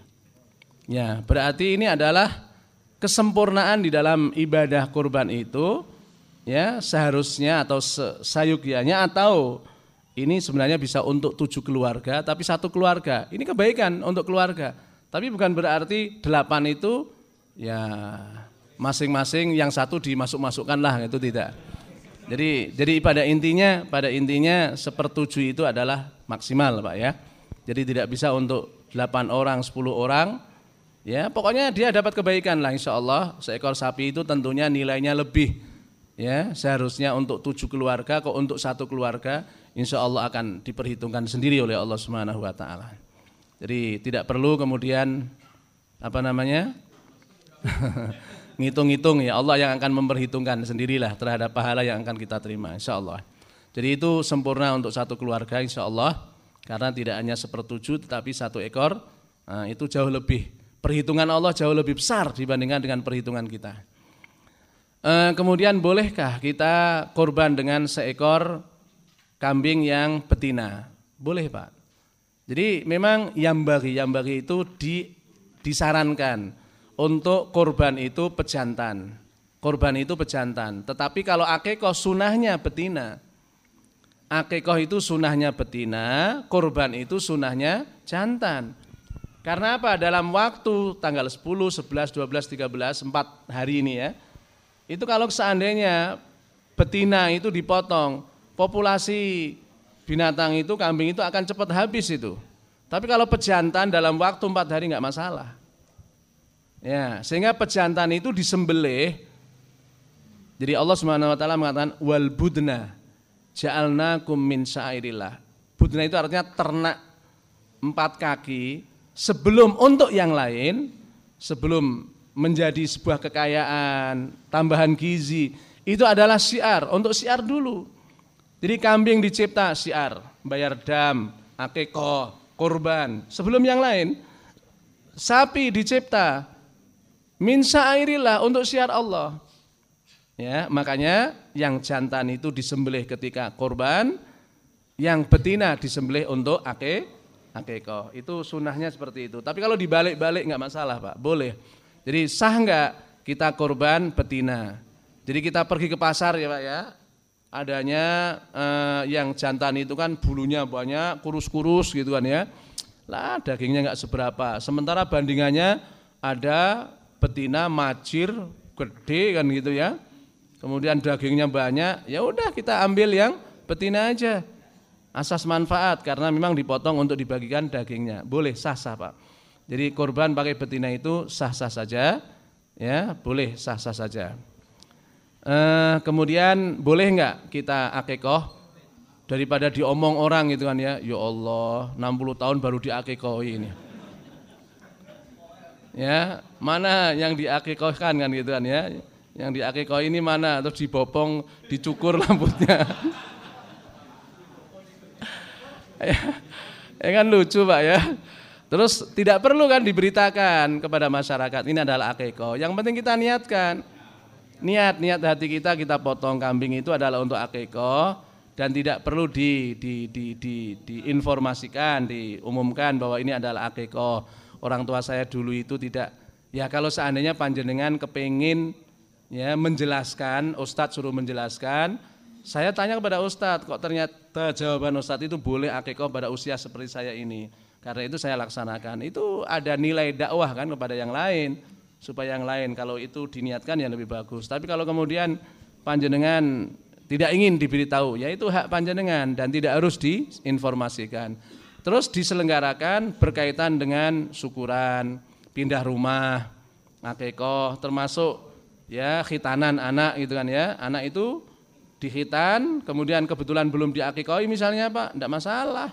Ya, berarti ini adalah kesempurnaan di dalam ibadah kurban itu, ya seharusnya atau sayugianya atau ini sebenarnya bisa untuk tujuh keluarga, tapi satu keluarga. Ini kebaikan untuk keluarga. Tapi bukan berarti delapan itu ya masing-masing yang satu dimasuk-masukkan lah itu tidak. Jadi jadi pada intinya pada intinya sepertujuh itu adalah maksimal Pak ya. Jadi tidak bisa untuk 8 orang, 10 orang. Ya, pokoknya dia dapat kebaikan lah insya Allah. Seekor sapi itu tentunya nilainya lebih. Ya, seharusnya untuk tujuh keluarga, kok untuk satu keluarga, insya Allah akan diperhitungkan sendiri oleh Allah Subhanahu Wa Taala. Jadi tidak perlu kemudian apa namanya ngitung-ngitung ya Allah yang akan memperhitungkan sendirilah terhadap pahala yang akan kita terima insya Allah. Jadi itu sempurna untuk satu keluarga insya Allah karena tidak hanya sepertujuh tetapi satu ekor nah, itu jauh lebih perhitungan Allah jauh lebih besar dibandingkan dengan perhitungan kita. E, kemudian bolehkah kita korban dengan seekor kambing yang betina? Boleh pak. Jadi memang yambagi yambagi itu di, disarankan untuk korban itu pejantan. Korban itu pejantan. Tetapi kalau akikoh sunahnya betina. Akikoh itu sunahnya betina, korban itu sunahnya jantan. Karena apa? Dalam waktu tanggal 10, 11, 12, 13, 4 hari ini ya. Itu kalau seandainya betina itu dipotong, populasi binatang itu, kambing itu akan cepat habis itu. Tapi kalau pejantan dalam waktu 4 hari nggak masalah. Ya, sehingga pejantan itu disembelih. Jadi Allah Subhanahu wa taala mengatakan wal budna ja'alnakum min syairillah. Budna itu artinya ternak empat kaki sebelum untuk yang lain, sebelum menjadi sebuah kekayaan, tambahan gizi, itu adalah syiar, untuk syiar dulu. Jadi kambing dicipta syiar, bayar dam, akikoh, korban, sebelum yang lain. Sapi dicipta min syairillah untuk syiar Allah. Ya, makanya yang jantan itu disembelih ketika korban, yang betina disembelih untuk ake, akeko. Itu sunnahnya seperti itu. Tapi kalau dibalik-balik nggak masalah pak, boleh. Jadi sah nggak kita korban betina? Jadi kita pergi ke pasar ya pak ya, adanya eh, yang jantan itu kan bulunya banyak, kurus-kurus gitu kan ya. Lah dagingnya nggak seberapa. Sementara bandingannya ada betina macir gede kan gitu ya. Kemudian dagingnya banyak, ya udah kita ambil yang betina aja. Asas manfaat karena memang dipotong untuk dibagikan dagingnya. Boleh sah-sah, Pak. Jadi korban pakai betina itu sah-sah saja. Ya, boleh sah-sah saja. Eh, kemudian boleh enggak kita akikoh daripada diomong orang gitu kan ya. Ya Allah, 60 tahun baru diakikohi ini ya mana yang diakikohkan kan gitu kan ya yang diakikoh ini mana terus dibopong dicukur rambutnya ya, kan lucu pak ya Terus tidak perlu kan diberitakan kepada masyarakat ini adalah akeko. Yang penting kita niatkan. Niat niat hati kita kita potong kambing itu adalah untuk akeko dan tidak perlu di, di, di, di, diinformasikan, diumumkan bahwa ini adalah akeko. Orang tua saya dulu itu tidak ya kalau seandainya panjenengan kepingin ya menjelaskan, Ustadz suruh menjelaskan, saya tanya kepada Ustadz, kok ternyata jawaban Ustadz itu boleh akeko pada usia seperti saya ini. Karena itu saya laksanakan. Itu ada nilai dakwah kan kepada yang lain supaya yang lain kalau itu diniatkan yang lebih bagus. Tapi kalau kemudian panjenengan tidak ingin diberitahu, ya itu hak panjenengan dan tidak harus diinformasikan. Terus diselenggarakan berkaitan dengan syukuran, pindah rumah, akikoh, termasuk ya khitanan anak gitu kan ya. Anak itu dihitan, kemudian kebetulan belum diakikoi misalnya Pak, tidak masalah.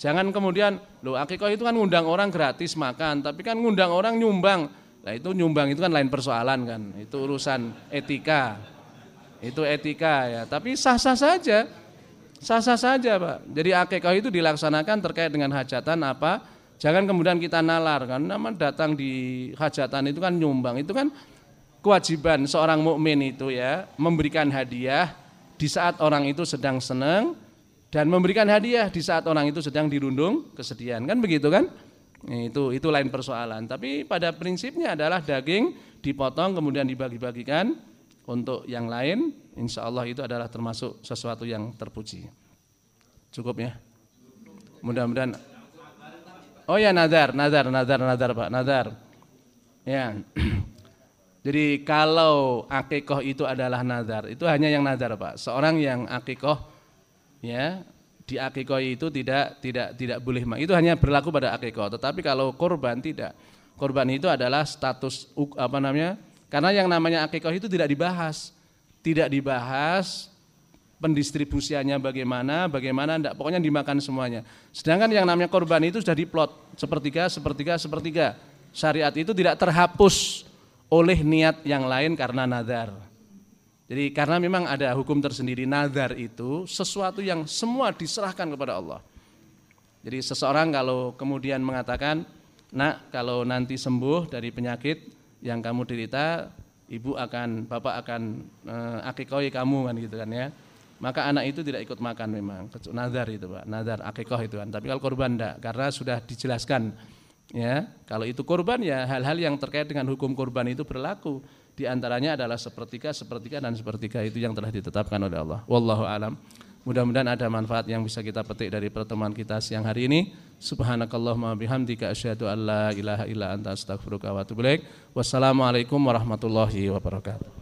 Jangan kemudian, loh akikoh itu kan ngundang orang gratis makan, tapi kan ngundang orang nyumbang. Nah itu nyumbang itu kan lain persoalan kan, itu urusan etika itu etika ya. Tapi sah-sah saja, sah-sah saja Pak. Jadi akekah itu dilaksanakan terkait dengan hajatan apa? Jangan kemudian kita nalar kan, nama datang di hajatan itu kan nyumbang, itu kan kewajiban seorang mukmin itu ya memberikan hadiah di saat orang itu sedang senang dan memberikan hadiah di saat orang itu sedang dirundung kesedihan kan begitu kan itu itu lain persoalan tapi pada prinsipnya adalah daging dipotong kemudian dibagi-bagikan untuk yang lain insya Allah itu adalah termasuk sesuatu yang terpuji. Cukup ya. Mudah-mudahan. Oh ya nazar, nazar, nazar, nazar Pak, nazar. Ya. Jadi kalau akikoh itu adalah nazar, itu hanya yang nazar Pak. Seorang yang akikoh ya di akikoh itu tidak tidak tidak boleh itu hanya berlaku pada akikoh. Tetapi kalau korban tidak. Korban itu adalah status apa namanya? Karena yang namanya akikoh itu tidak dibahas. Tidak dibahas pendistribusiannya bagaimana, bagaimana enggak, pokoknya dimakan semuanya. Sedangkan yang namanya korban itu sudah diplot sepertiga, sepertiga, sepertiga. Syariat itu tidak terhapus oleh niat yang lain karena nazar. Jadi karena memang ada hukum tersendiri nazar itu sesuatu yang semua diserahkan kepada Allah. Jadi seseorang kalau kemudian mengatakan, nak kalau nanti sembuh dari penyakit yang kamu derita, ibu akan, bapak akan uh, akikoi kamu kan gitu kan ya. Maka anak itu tidak ikut makan memang, nazar itu Pak, nazar akikoh itu kan. Tapi kalau korban enggak, karena sudah dijelaskan ya. Kalau itu korban ya hal-hal yang terkait dengan hukum korban itu berlaku. Di antaranya adalah sepertiga, sepertiga dan sepertiga itu yang telah ditetapkan oleh Allah. Wallahu alam. Mudah-mudahan ada manfaat yang bisa kita petik dari pertemuan kita siang hari ini. Subhanakallahumma bihamdika asyhadu an la ilaha illa anta astaghfiruka wa atubu ilaik. Wassalamualaikum warahmatullahi wabarakatuh.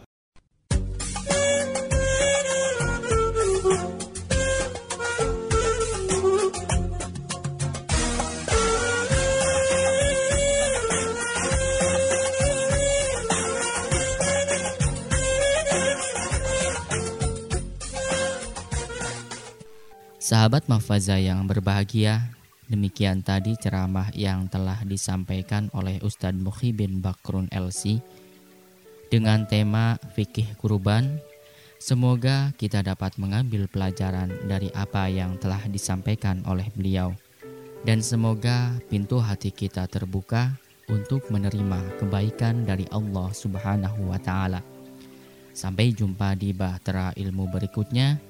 Sahabat Mafaza yang berbahagia, demikian tadi ceramah yang telah disampaikan oleh Ustadz Muhibin Bakrun LC dengan tema fikih kurban. Semoga kita dapat mengambil pelajaran dari apa yang telah disampaikan oleh beliau. Dan semoga pintu hati kita terbuka untuk menerima kebaikan dari Allah Subhanahu wa taala. Sampai jumpa di bahtera ilmu berikutnya.